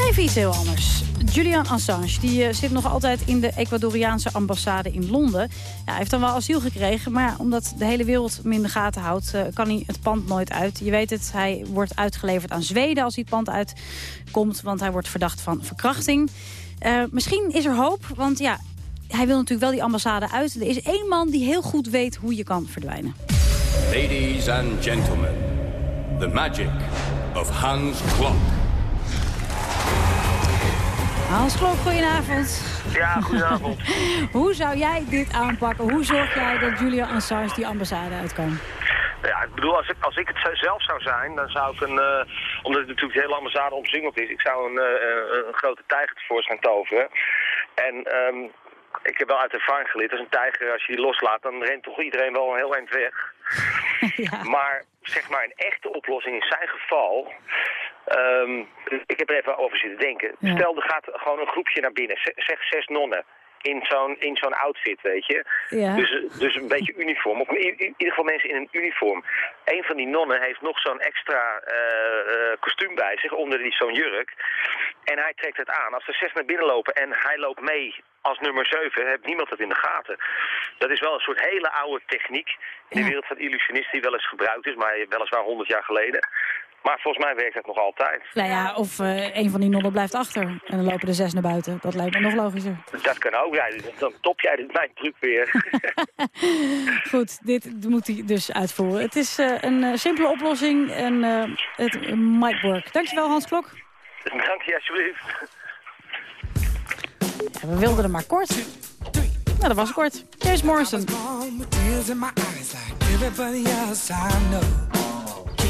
Even iets heel anders. Julian Assange die, eh, zit nog altijd in de Ecuadoriaanse ambassade in Londen. Ja, hij heeft dan wel asiel gekregen, maar omdat de hele wereld hem in de gaten houdt... eh, kan hij het pand nooit uit. Je weet het, hij wordt uitgeleverd aan Zweden als hij het pand uitkomt... want hij wordt verdacht van verkrachting. Eh, misschien is er hoop, want ja, hij wil natuurlijk wel die ambassade uit. Er is één man die heel goed weet hoe je kan verdwijnen. Ladies and gentlemen, the magic of Hans Klok. Hans Klok, goedenavond. Ja, goedenavond. Hoe zou jij dit aanpakken? Hoe zorg jij dat Julian Assange die ambassade uit kan? Ja, ik bedoel, als ik, als ik het zelf zou zijn, dan zou ik een... eh, omdat het natuurlijk de hele ambassade omsingeld is, ik zou een, eh, een grote tijger tevoorschijn toveren. En ehm, ik heb wel uit ervaring geleerd, als een tijger, als je die loslaat, dan rent toch iedereen wel een heel eind weg. Maar zeg maar een echte oplossing in zijn geval... ehm, ik heb er even over zitten denken. Ja. Stel, er gaat gewoon een groepje naar binnen, ze- zeg zes nonnen. In zo'n in zo'n outfit, weet je. Ja. Dus, dus een beetje uniform. Of in, in ieder geval mensen in een uniform. Een van die nonnen heeft nog zo'n extra eh, kostuum bij zich, onder die zo'n jurk. En hij trekt het aan. Als er zes naar binnen lopen en hij loopt mee als nummer zeven, heeft niemand dat in de gaten. Dat is wel een soort hele oude techniek in de wereld van illusionisten die wel eens gebruikt is, maar weliswaar honderd jaar geleden. Maar volgens mij werkt dat nog altijd. Nou ja, of eh, een van die nonnen blijft achter en dan lopen er zes naar buiten. Dat lijkt me nog logischer. Dat kan ook. Ja, dan top jij dit- mijn truc weer. Goed, dit moet hij dus uitvoeren. Het is eh, een eh, simpele oplossing en eh, het might work. Dankjewel Hans Klok. Dank je alsjeblieft. Ja, we wilden er maar kort. Nou, dat was kort. Kees Morrison.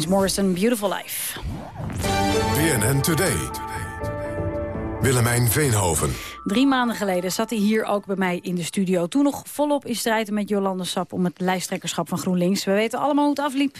James Morrison, Beautiful Life. BNN Today. Willemijn Veenhoven. Drie maanden geleden zat hij hier ook bij mij in de studio. Toen nog volop in strijd met Jolande Sap om het lijsttrekkerschap van GroenLinks. We weten allemaal hoe het afliep.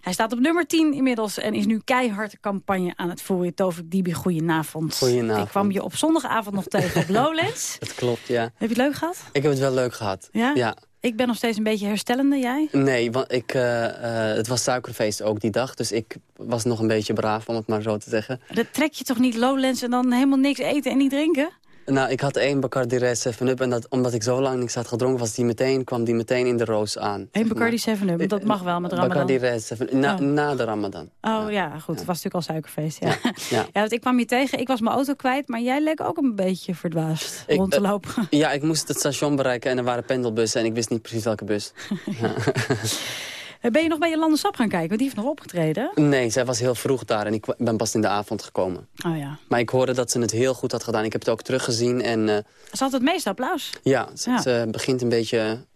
Hij staat op nummer 10 inmiddels en is nu keihard campagne aan het voeren. Tovik Dibi, goedenavond. Goedenavond. Ik kwam je op zondagavond nog tegen op Lowlands. Dat klopt, ja. Heb je het leuk gehad? Ik heb het wel leuk gehad. Ja? Ja. Ik ben nog steeds een beetje herstellende, jij? Nee, want ik, eh, eh, het was suikerfeest ook die dag. Dus ik was nog een beetje braaf, om het maar zo te zeggen. Dat trek je toch niet Lowlands en dan helemaal niks eten en niet drinken? Nou, ik had één Bacardi Red 7-Up. En dat, omdat ik zo lang niks had gedronken, was die meteen, kwam die meteen in de roos aan. Eén Bacardi 7-Up, dat mag wel met Ramadan. Bacardi Red 7 na, Oh. na de Ramadan. Oh ja, goed. Het was natuurlijk al suikerfeest. Ja. Ja. Ja. want ik kwam je tegen. Ik was mijn auto kwijt, maar jij leek ook een beetje verdwaasd Ik, rond te eh, lopen. Ja, ik moest het station bereiken en er waren pendelbussen. En ik wist niet precies welke bus. Eh, Ben je nog bij je Sap gaan kijken? Want die heeft nog opgetreden. Nee, zij was heel vroeg daar en ik ben pas in de avond gekomen. Oh ja. Maar ik hoorde dat ze het heel goed had gedaan. Ik heb het ook teruggezien en eh, Ze had het meeste applaus. ja, ze, Ja. ze begint een beetje...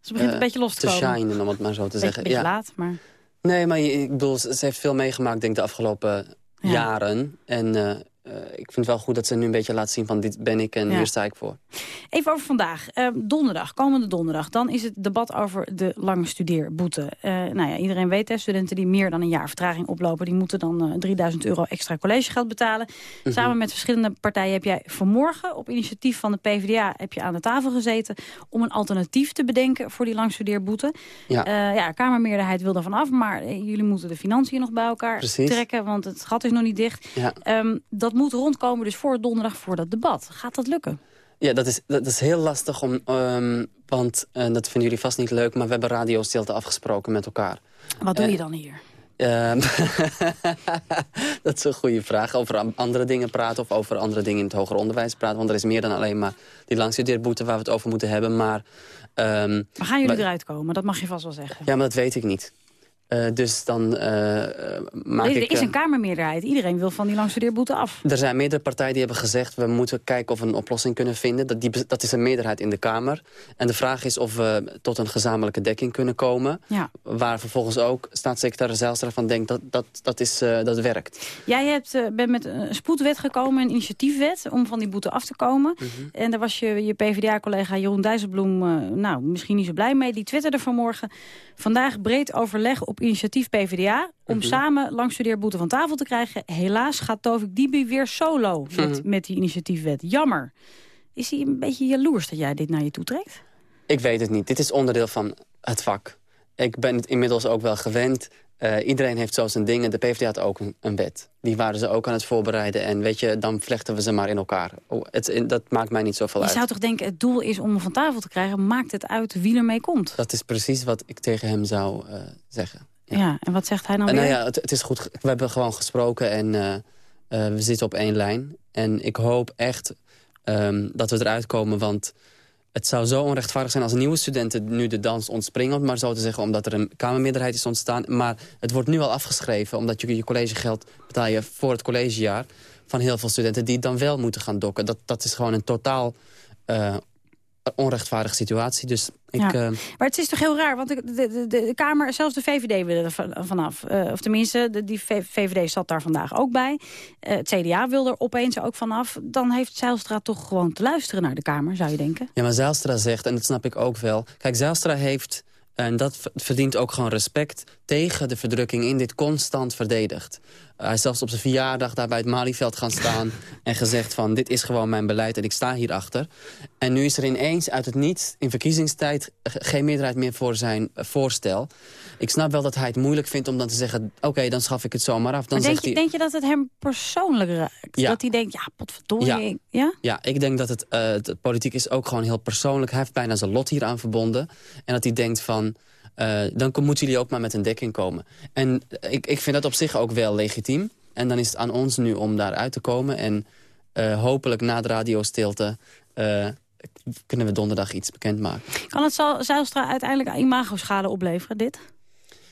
Ze begint eh, een beetje los te, te komen. shinen, om het maar zo te zeggen. beetje ja. laat, maar... Nee, maar ik bedoel, ze, heeft veel meegemaakt denk ik de afgelopen Ja. jaren. En eh, eh, ik vind het wel goed dat ze nu een beetje laat zien van dit ben ik en Ja. hier sta ik voor. Even over vandaag. Eh, donderdag, komende donderdag. Dan is het debat over de lange studeerboete. Eh, nou ja, iedereen weet, hè, studenten die meer dan een jaar vertraging oplopen... die moeten dan eh 3000 euro extra collegegeld betalen. Mhm. Samen met verschillende partijen heb jij vanmorgen... op initiatief van de PvdA heb je aan de tafel gezeten... om een alternatief te bedenken voor die langstudeerboete. Ja. Eh, ja, Kamermeerderheid wil daarvan af... maar jullie moeten de financiën nog bij elkaar Precies. trekken... want het gat is nog niet dicht. Ja. Ehm, dat moet rondkomen dus voor donderdag voor dat debat. Gaat dat lukken? Ja, dat is, dat is heel lastig, om, ehm, want eh, dat vinden jullie vast niet leuk... maar we hebben radiostilte afgesproken met elkaar. Wat doe Eh, je dan hier? Ehm, dat is een goede vraag. Over an- andere dingen praten of over andere dingen in het hoger onderwijs praten. Want er is meer dan alleen maar die langstudeerboete waar we het over moeten hebben. Maar, Maar gaan jullie maar- eruit komen? Dat mag je vast wel zeggen. Ja, maar dat weet ik niet. Eh, dus dan eh, eh, maak er ik... is een kamermeerderheid. Iedereen wil van die langstudeerboete af. er zijn meerdere partijen die hebben gezegd... we moeten kijken of we een oplossing kunnen vinden. Dat, die, dat is een meerderheid in de Kamer. En de vraag is of we tot een gezamenlijke dekking kunnen komen. Ja. Waar vervolgens ook staatssecretaris Zijlstra van denkt... dat, dat, dat, is, dat werkt. Jij hebt, bent met een spoedwet gekomen, een initiatiefwet... om van die boete af te komen. Mhm. En daar was je, je PvdA-collega Jeroen Dijsselbloem... nou, misschien niet zo blij mee. Die twitterde vanmorgen... vandaag breed overleg op initiatief PvdA... om Mhm. samen langstudeerboete van tafel te krijgen. Helaas gaat Tovik Dibi weer solo met, Mhm. met die initiatiefwet. Jammer. Is hij een beetje jaloers dat jij dit naar je toe trekt? Ik weet het niet. Dit is onderdeel van het vak. Ik ben het inmiddels ook wel gewend. Eh, iedereen heeft zo zijn dingen. De PvdA had ook een, een wet. Die waren ze ook aan het voorbereiden. En weet je, dan vlechten we ze maar in elkaar. Oh, het, dat maakt mij niet zoveel Je uit. zou toch denken, het doel is om hem van tafel te krijgen. Maakt het uit wie ermee komt? Dat is precies wat ik tegen hem zou eh, zeggen. Ja. en wat zegt hij dan En weer? nou ja, het, het is goed. We hebben gewoon gesproken en eh, eh, we zitten op één lijn. En ik hoop echt ehm, dat we eruit komen, want het zou zo onrechtvaardig zijn als nieuwe studenten nu de dans ontspringen, om maar zo te zeggen, omdat er een kamermeerderheid is ontstaan. Maar het wordt nu al afgeschreven, omdat je je collegegeld betaal je voor het collegejaar van heel veel studenten die het dan wel moeten gaan dokken. Dat, dat is gewoon een totaal eh, onrechtvaardige situatie. Dus ik, Ja. eh, Maar het is toch heel raar, want de, de, de, de Kamer, zelfs de VVD wil er van- vanaf. Eh, of tenminste, de, die VVD zat daar vandaag ook bij. Eh, het CDA wil er opeens ook vanaf. Dan heeft Zijlstra toch gewoon te luisteren naar de Kamer, zou je denken. Ja, maar Zijlstra zegt, en dat snap ik ook wel... Kijk, Zijlstra heeft, en dat verdient ook gewoon respect... tegen de verdrukking in dit constant verdedigd. Hij is zelfs op zijn verjaardag daar bij het Malieveld gaan staan... en gezegd van, dit is gewoon mijn beleid en ik sta hierachter. En nu is er ineens uit het niets, in verkiezingstijd... eh, geen meerderheid meer voor zijn eh, voorstel. Ik snap wel dat hij het moeilijk vindt om dan te zeggen... oké, dan schaf ik het zomaar af. Dan Maar denk je, hij, denk je dat het hem persoonlijk raakt? Ja. Dat hij denkt, ja, potverdorie. Ja. ik- ja? Ja, ik denk dat het, eh, het politiek is ook gewoon heel persoonlijk. Hij heeft bijna zijn lot hieraan verbonden. En dat hij denkt van, eh, dan moeten jullie ook maar met een dekking komen. En ik, ik vind dat op zich ook wel legitiem. En dan is het aan ons nu om daaruit te komen. En eh, hopelijk na de radiostilte eh, kunnen we donderdag iets bekendmaken. Kan het Zijlstra uiteindelijk imago-schade opleveren, dit?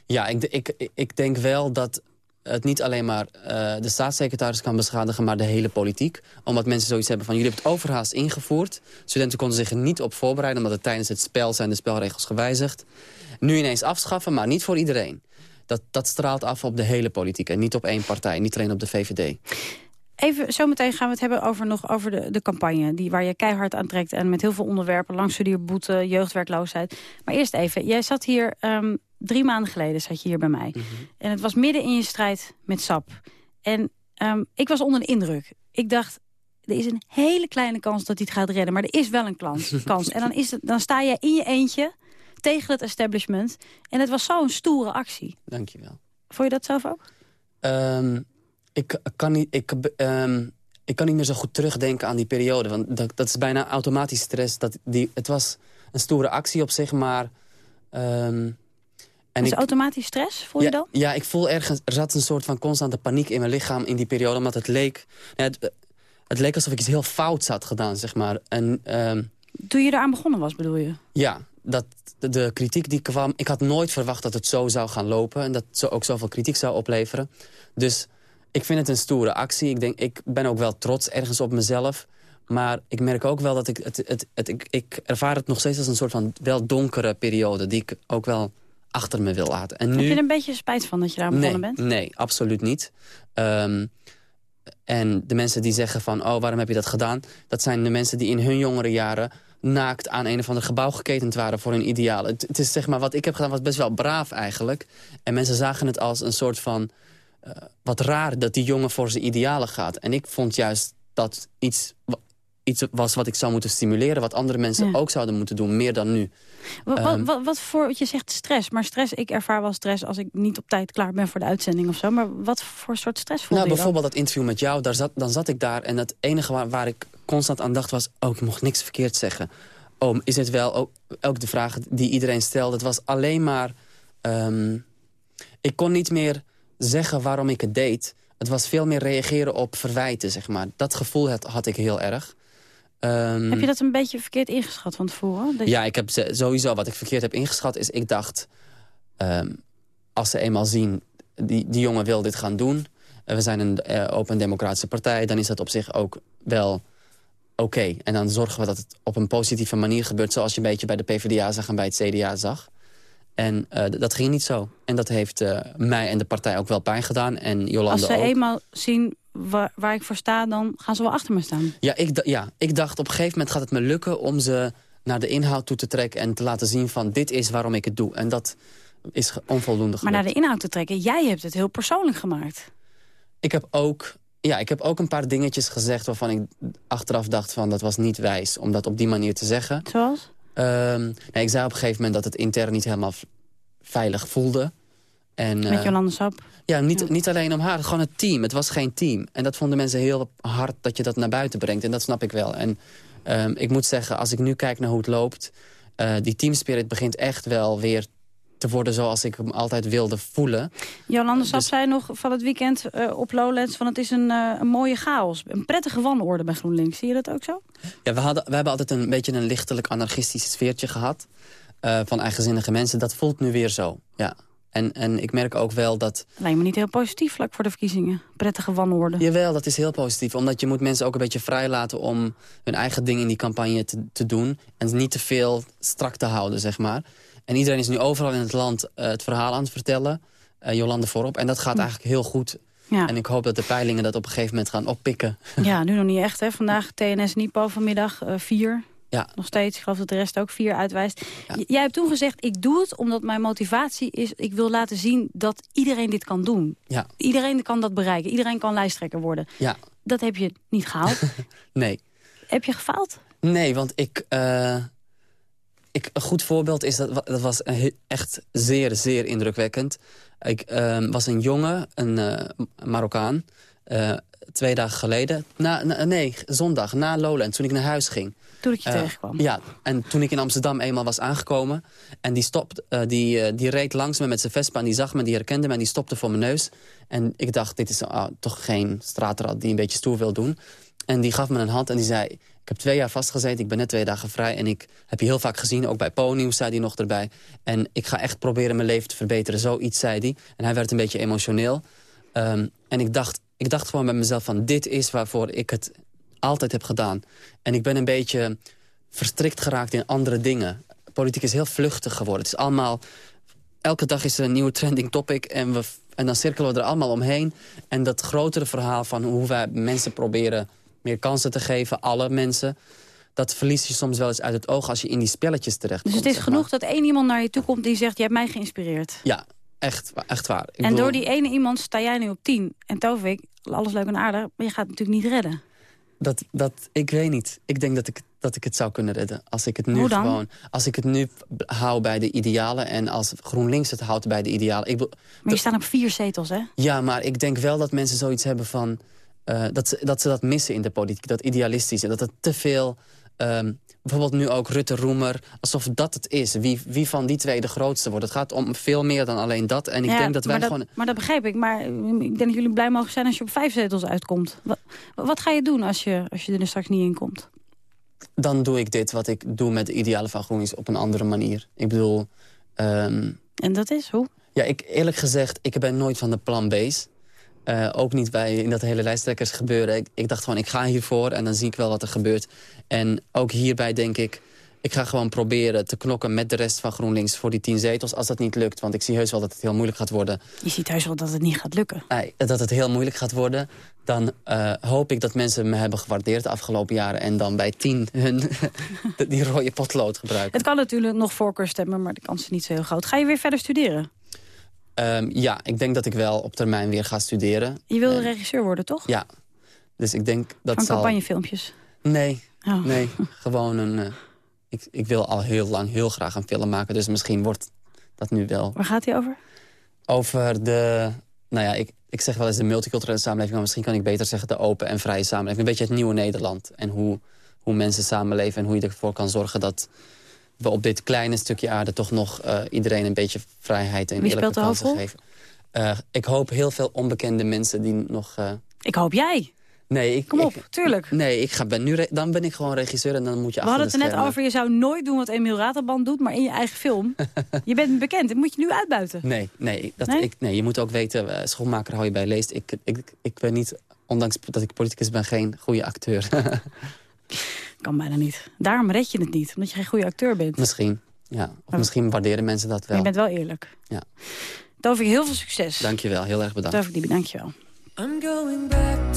Ja, ik, ik, ik denk wel dat het niet alleen maar de staatssecretaris kan beschadigen... maar de hele politiek. Omdat mensen zoiets hebben van... jullie hebben het overhaast ingevoerd. Studenten konden zich er niet op voorbereiden... omdat het tijdens het spel zijn de spelregels gewijzigd. Nu ineens afschaffen, maar niet voor iedereen. Dat, dat straalt af op de hele politiek en niet op één partij. Niet alleen op de VVD. Even, zometeen gaan we het hebben over, nog over de, de campagne... Die, waar je keihard aan trekt en met heel veel onderwerpen... langstudierboete, jeugdwerkloosheid. Maar eerst even, jij zat hier... ehm, drie maanden geleden zat je hier bij mij. En het was midden in je strijd met SAP. En ehm, ik was onder de indruk. Ik dacht, er is een hele kleine kans dat hij het gaat redden. Maar er is wel een kans. kans. En dan, is het, dan sta je in je eentje tegen het establishment. En het was zo'n stoere actie. Dankjewel. Vond je dat zelf ook? Ehm, ik, kan niet, ik, ehm, ik kan niet meer zo goed terugdenken aan die periode. Want dat, dat is bijna automatisch stress. Dat die, het was een stoere actie op zich, maar... ehm, en ik, automatisch stress, voel ja, je dan? Ja, ik voel ergens... Er zat een soort van constante paniek in mijn lichaam in die periode. Omdat het leek... het, het leek alsof ik iets heel fouts had gedaan, zeg maar. En ehm, Toen je eraan begonnen was, bedoel je? ja, dat, de, de kritiek die kwam... Ik had nooit verwacht dat het zo zou gaan lopen. En dat zo, ook zoveel kritiek zou opleveren. Dus ik vind het een stoere actie. Ik, denk, ik ben ook wel trots ergens op mezelf. Maar ik merk ook wel dat ik... Het, het, het, ik, ik ervaar het nog steeds als een soort van wel donkere periode... die ik ook wel achter me wil laten. En Heb je er een beetje spijt van dat je daar nee, begonnen bent? Nee, absoluut niet. Ehm, en de mensen die zeggen van, oh, waarom heb je dat gedaan? Dat zijn de mensen die in hun jongere jaren naakt aan een of ander gebouw geketend waren voor hun idealen. Het, het is zeg maar, wat ik heb gedaan was best wel braaf eigenlijk. En mensen zagen het als een soort van, eh, wat raar dat die jongen voor zijn idealen gaat. En ik vond juist dat iets, iets was wat ik zou moeten stimuleren... wat andere mensen Ja. ook zouden moeten doen, meer dan nu. Wat, wat, Ehm, wat, wat voor, je zegt stress, maar stress, ik ervaar wel stress als ik niet op tijd klaar ben voor de uitzending of zo. Maar wat voor soort stress voelde Nou, je bijvoorbeeld dat interview met jou, daar zat, dan zat ik daar... en het enige waar, waar ik constant aan dacht was... oh, ik mocht niks verkeerd zeggen. Oh, is het wel... Ook, ook de vraag die iedereen stelde, het was alleen maar... ehm, ik kon niet meer zeggen waarom ik het deed. Het was veel meer reageren op verwijten, zeg maar. Dat gevoel had, had ik heel erg. Ehm, Heb je dat een beetje verkeerd ingeschat van tevoren? Dat ja, ik heb sowieso wat ik verkeerd heb ingeschat is... ik dacht, ehm, als ze eenmaal zien, die, die jongen wil dit gaan doen... en we zijn een eh, open democratische partij... dan is dat op zich ook wel oké. En dan zorgen we dat het op een positieve manier gebeurt... zoals je een beetje bij de PvdA zag en bij het CDA zag. En eh, dat ging niet zo. En dat heeft eh, mij en de partij ook wel pijn gedaan. En Jolande Als ze ook. eenmaal zien waar, waar ik voor sta, dan gaan ze wel achter me staan. Ja ik, ja, ik dacht op een gegeven moment gaat het me lukken om ze naar de inhoud toe te trekken... en te laten zien van dit is waarom ik het doe. En dat is onvoldoende Maar naar de inhoud te trekken, jij hebt het heel persoonlijk gemaakt. Ik heb ook... Ja, ik heb ook een paar dingetjes gezegd waarvan ik achteraf dacht van dat was niet wijs om dat op die manier te zeggen. Zoals? Ehm, nee, ik zei op een gegeven moment dat het intern niet helemaal veilig voelde. En, Met eh, Jolande Sap. Ja, niet, niet alleen om haar, gewoon het team. Het was geen team. En dat vonden mensen heel hard dat je dat naar buiten brengt. En dat snap ik wel. En ehm, ik moet zeggen, als ik nu kijk naar hoe het loopt... eh, die teamspirit begint echt wel weer te worden zoals ik hem altijd wilde voelen. Jolande Sap Dus- zei nog van het weekend eh, op Lowlands... van het is een, eh, een mooie chaos. Een prettige wanorde bij GroenLinks. Zie je dat ook zo? Ja, we, hadden, we hebben altijd een beetje een lichtelijk anarchistisch sfeertje gehad. eh, van eigenzinnige mensen. Dat voelt nu weer zo, ja. En, en ik merk ook wel dat... Lijkt me niet heel positief vlak voor de verkiezingen. Prettige wanorde. Jawel, dat is heel positief. Omdat je moet mensen ook een beetje vrij laten om hun eigen ding in die campagne te, te doen. En niet te veel strak te houden, zeg maar. En iedereen is nu overal in het land eh, het verhaal aan het vertellen. eh, Jolande voorop. En dat gaat eigenlijk heel goed. Ja. En ik hoop dat de peilingen dat op een gegeven moment gaan oppikken. Ja, nu nog niet echt. Hè. Vandaag TNS Nipo vanmiddag, eh, vier. Ja. Nog steeds. Ik geloof dat de rest ook vier uitwijst. Jij hebt toen gezegd, ik doe het omdat mijn motivatie is... ik wil laten zien dat iedereen dit kan doen. Ja. Iedereen kan dat bereiken. Iedereen kan lijsttrekker worden. Ja. Dat heb je niet gehaald. Nee. heb je gefaald? Nee, want ik, ik... Een goed voorbeeld is, dat, dat was echt zeer, zeer indrukwekkend. Ik ehm, was een jongen, een eh, Marokkaan... eh, twee dagen geleden, na, na- nee, zondag, na Lowland, toen ik naar huis ging. Toen ik je Eh, tegenkwam. Ja, en toen ik in Amsterdam eenmaal was aangekomen... en die, stopt, die, die reed langs me met zijn Vespa en die zag me, die herkende me... en die stopte voor mijn neus. En ik dacht, dit is ah, toch geen straatrat die een beetje stoer wil doen. En die gaf me een hand en die zei... ik heb twee jaar vastgezeten, ik ben net twee dagen vrij... en ik heb je heel vaak gezien, ook bij Po-nieuws zei hij nog erbij. En ik ga echt proberen mijn leven te verbeteren, zoiets zei hij. En hij werd een beetje emotioneel. Ehm, en ik dacht, ik dacht gewoon bij mezelf van... dit is waarvoor ik het altijd heb gedaan. En ik ben een beetje verstrikt geraakt in andere dingen. Politiek is heel vluchtig geworden. Het is allemaal... Elke dag is er een nieuwe trending topic en, we, en dan cirkelen we er allemaal omheen. En dat grotere verhaal van hoe wij mensen proberen meer kansen te geven, alle mensen... dat verlies je soms wel eens uit het oog als je in die spelletjes terecht Dus het is genoeg dat één iemand naar je toe komt die zegt... je hebt mij geïnspireerd. Ja, echt, echt waar. Ik en bedoel- door die ene iemand sta jij nu op tien. En Tovik, alles leuk en aardig, maar je gaat het natuurlijk niet redden. Dat, dat, ik weet niet. Ik denk dat ik, dat ik het zou kunnen redden. Als ik het nu gewoon. Als ik het nu hou bij de idealen. En als GroenLinks het houdt bij de idealen. Ik, Maar je staat op vier zetels, hè? ja, maar ik denk wel dat mensen zoiets hebben van. Eh, dat, ze, dat ze dat missen in de politiek. Dat idealistische. Dat het te veel. ehm, bijvoorbeeld nu ook Rutte Roemer. Alsof dat het is. Wie, wie van die twee de grootste wordt. Het gaat om veel meer dan alleen dat. En ik Ja, denk dat wij maar gewoon. Maar dat begrijp ik. Maar mm, ik denk dat jullie blij mogen zijn als je op vijf zetels uitkomt. Wat, wat ga je doen als je, als je er straks niet in komt? Dan doe ik dit wat ik doe met de idealen van GroenLinks op een andere manier. Ik bedoel. ehm, En dat is hoe? Ja, ik, eerlijk gezegd, ik ben nooit van de plan B's. Eh, ook niet bij in dat hele lijsttrekkers gebeuren. Ik, ik dacht gewoon, ik ga hiervoor en dan zie ik wel wat er gebeurt. En ook hierbij denk ik, ik ga gewoon proberen te knokken met de rest van GroenLinks voor die tien zetels. Als dat niet lukt, want ik zie heus wel dat het heel moeilijk gaat worden. Je ziet heus wel dat het niet gaat lukken. Dat het heel moeilijk gaat worden. Dan eh, hoop ik dat mensen me hebben gewaardeerd de afgelopen jaren. En dan bij tien hun, die rode potlood gebruiken. Het kan natuurlijk nog voorkeurstemmen, maar de kans is niet zo heel groot. Ga je weer verder studeren? Ehm, ja, ik denk dat ik wel op termijn weer ga studeren. Je wil regisseur worden, toch? Ja, dus ik denk dat Van zal... campagnefilmpjes? Nee, Oh. nee, gewoon een... eh, ik, ik wil al heel lang heel graag een film maken, dus misschien wordt dat nu wel. Waar gaat hij over? Over de... Nou ja, ik, ik zeg wel eens de multiculturele samenleving... maar misschien kan ik beter zeggen de open en vrije samenleving. Een beetje het nieuwe Nederland. En hoe, hoe mensen samenleven en hoe je ervoor kan zorgen... dat we op dit kleine stukje aarde toch nog eh, iedereen een beetje vrijheid en Wie eerlijke de kansen hoofdrol? geven. Eh, ik hoop heel veel onbekende mensen die nog... eh, Ik hoop jij. Nee, ik, Kom op, ik- tuurlijk. Nee, ik ga, ben nu dan ben ik gewoon regisseur en dan moet je We hadden het er net over, je zou nooit doen wat Emiel Raterband doet, maar in je eigen film. je bent bekend, dat moet je nu uitbuiten. Nee, nee, dat, Nee? Ik, nee, je moet ook weten, schoenmaker hou je bij leest. Ik, ik, ik ben niet, ondanks dat ik politicus ben, geen goede acteur. Kan bijna niet. Daarom red je het niet, omdat je geen goede acteur bent. misschien, ja. Of misschien waarderen mensen dat Maar wel. je bent wel eerlijk. Ja. Tovik, heel veel succes. Dankjewel, heel erg bedankt. Dankjewel. I'm going back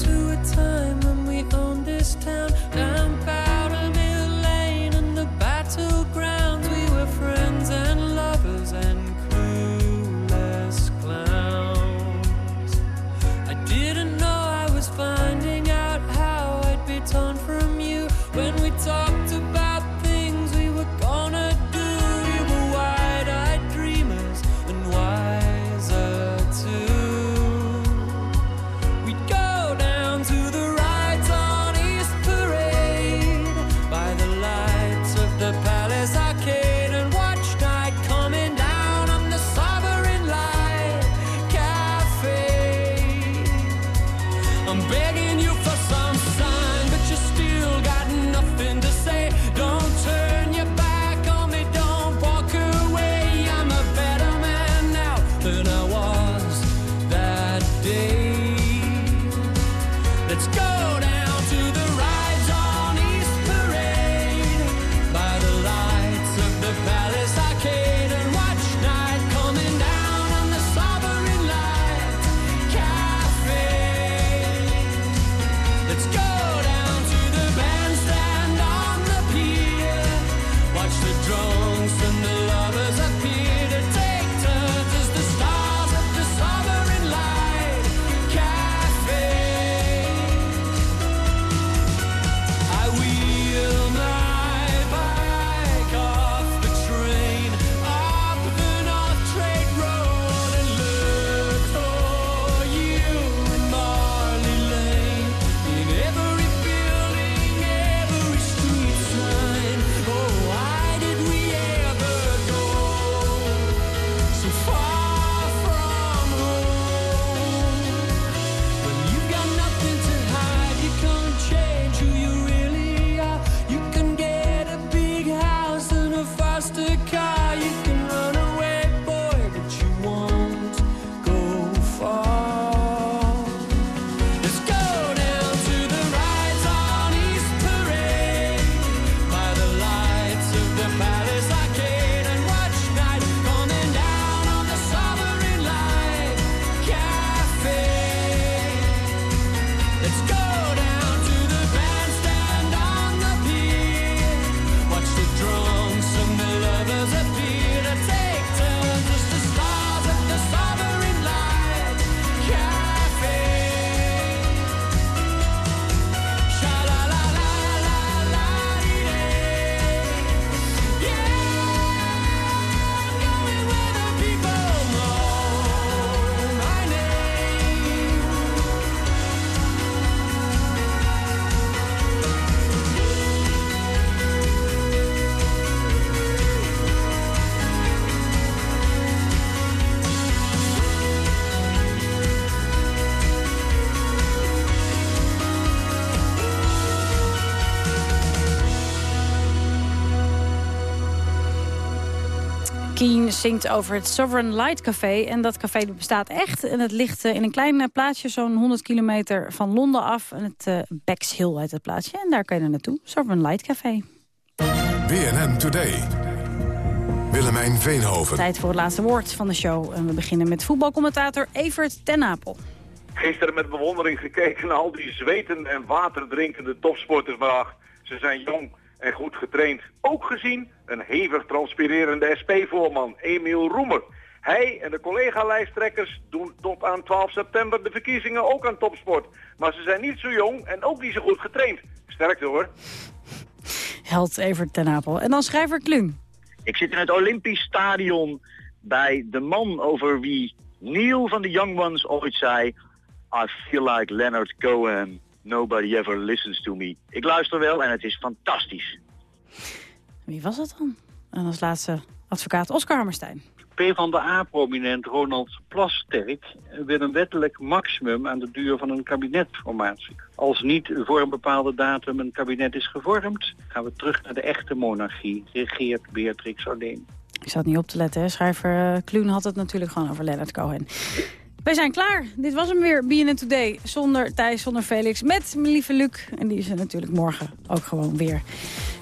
Keen zingt over het Sovereign Light Café. En dat café bestaat echt. En het ligt eh, in een klein eh, plaatsje, zo'n 100 kilometer van Londen af. En het uh, Bexhill uit het plaatsje. En daar kan je er naartoe. Sovereign Light Café. BNN Today. Willemijn Veenhoven. Tijd voor het laatste woord van de show. En we beginnen met voetbalcommentator Evert ten Napel. Gisteren met bewondering gekeken naar al die zweten en waterdrinkende topsporters vandaag. Ze zijn jong en goed getraind. Ook gezien een hevig transpirerende SP-voorman, Emiel Roemer. Hij en de collega-lijsttrekkers doen tot aan 12 september de verkiezingen ook aan topsport. Maar ze zijn niet zo jong en ook niet zo goed getraind. Sterkte hoor. Held Evert ten Napel. En dan schrijver Kluun. Ik zit in het Olympisch Stadion bij de man over wie Neil van de Young Ones ooit zei... I feel like Leonard Cohen. Nobody ever listens to me. Ik luister wel en het is fantastisch. Wie was dat dan? En als laatste advocaat Oscar Hammerstein. PvdA-prominent Ronald Plasterk wil een wettelijk maximum aan de duur van een kabinetformatie. Als niet voor een bepaalde datum een kabinet is gevormd, gaan we terug naar de echte monarchie. Regeert Beatrix alleen. Ik zat niet op te letten, hè. schrijver uh, Kluun had het natuurlijk gewoon over Leonard Cohen. Wij zijn klaar. Dit was hem weer, BNN Today. Zonder Thijs, zonder Felix, met mijn lieve Luc. En die is er natuurlijk morgen ook gewoon weer.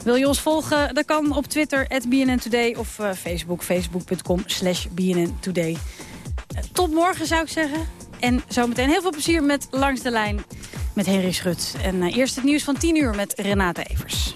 Wil je ons volgen? Dat kan op Twitter, BNN Today of uh, Facebook, facebook.com slash BNN Today. Uh, tot morgen zou ik zeggen. En zometeen heel veel plezier met Langs de Lijn met Henry Schut. En uh, eerst het nieuws van 10 uur met Renate Evers.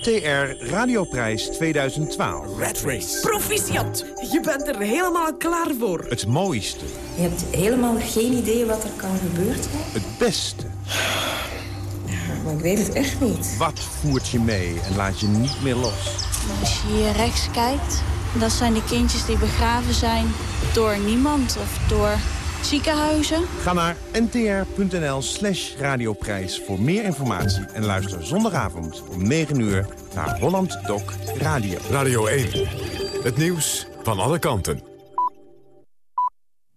NTR Radioprijs 2012. Red Race. Proficiat. Je bent er helemaal klaar voor. Het mooiste. Je hebt helemaal geen idee wat er kan gebeuren. Het beste. Ja, maar ik weet het echt niet. Wat voert je mee en laat je niet meer los? Als je hier rechts kijkt, dat zijn de kindjes die begraven zijn door niemand of door ziekenhuizen. Ga naar ntr.nl slash radioprijs voor meer informatie. En luister zondagavond om 9 uur naar Holland Doc Radio. Radio 1. Het nieuws van alle kanten.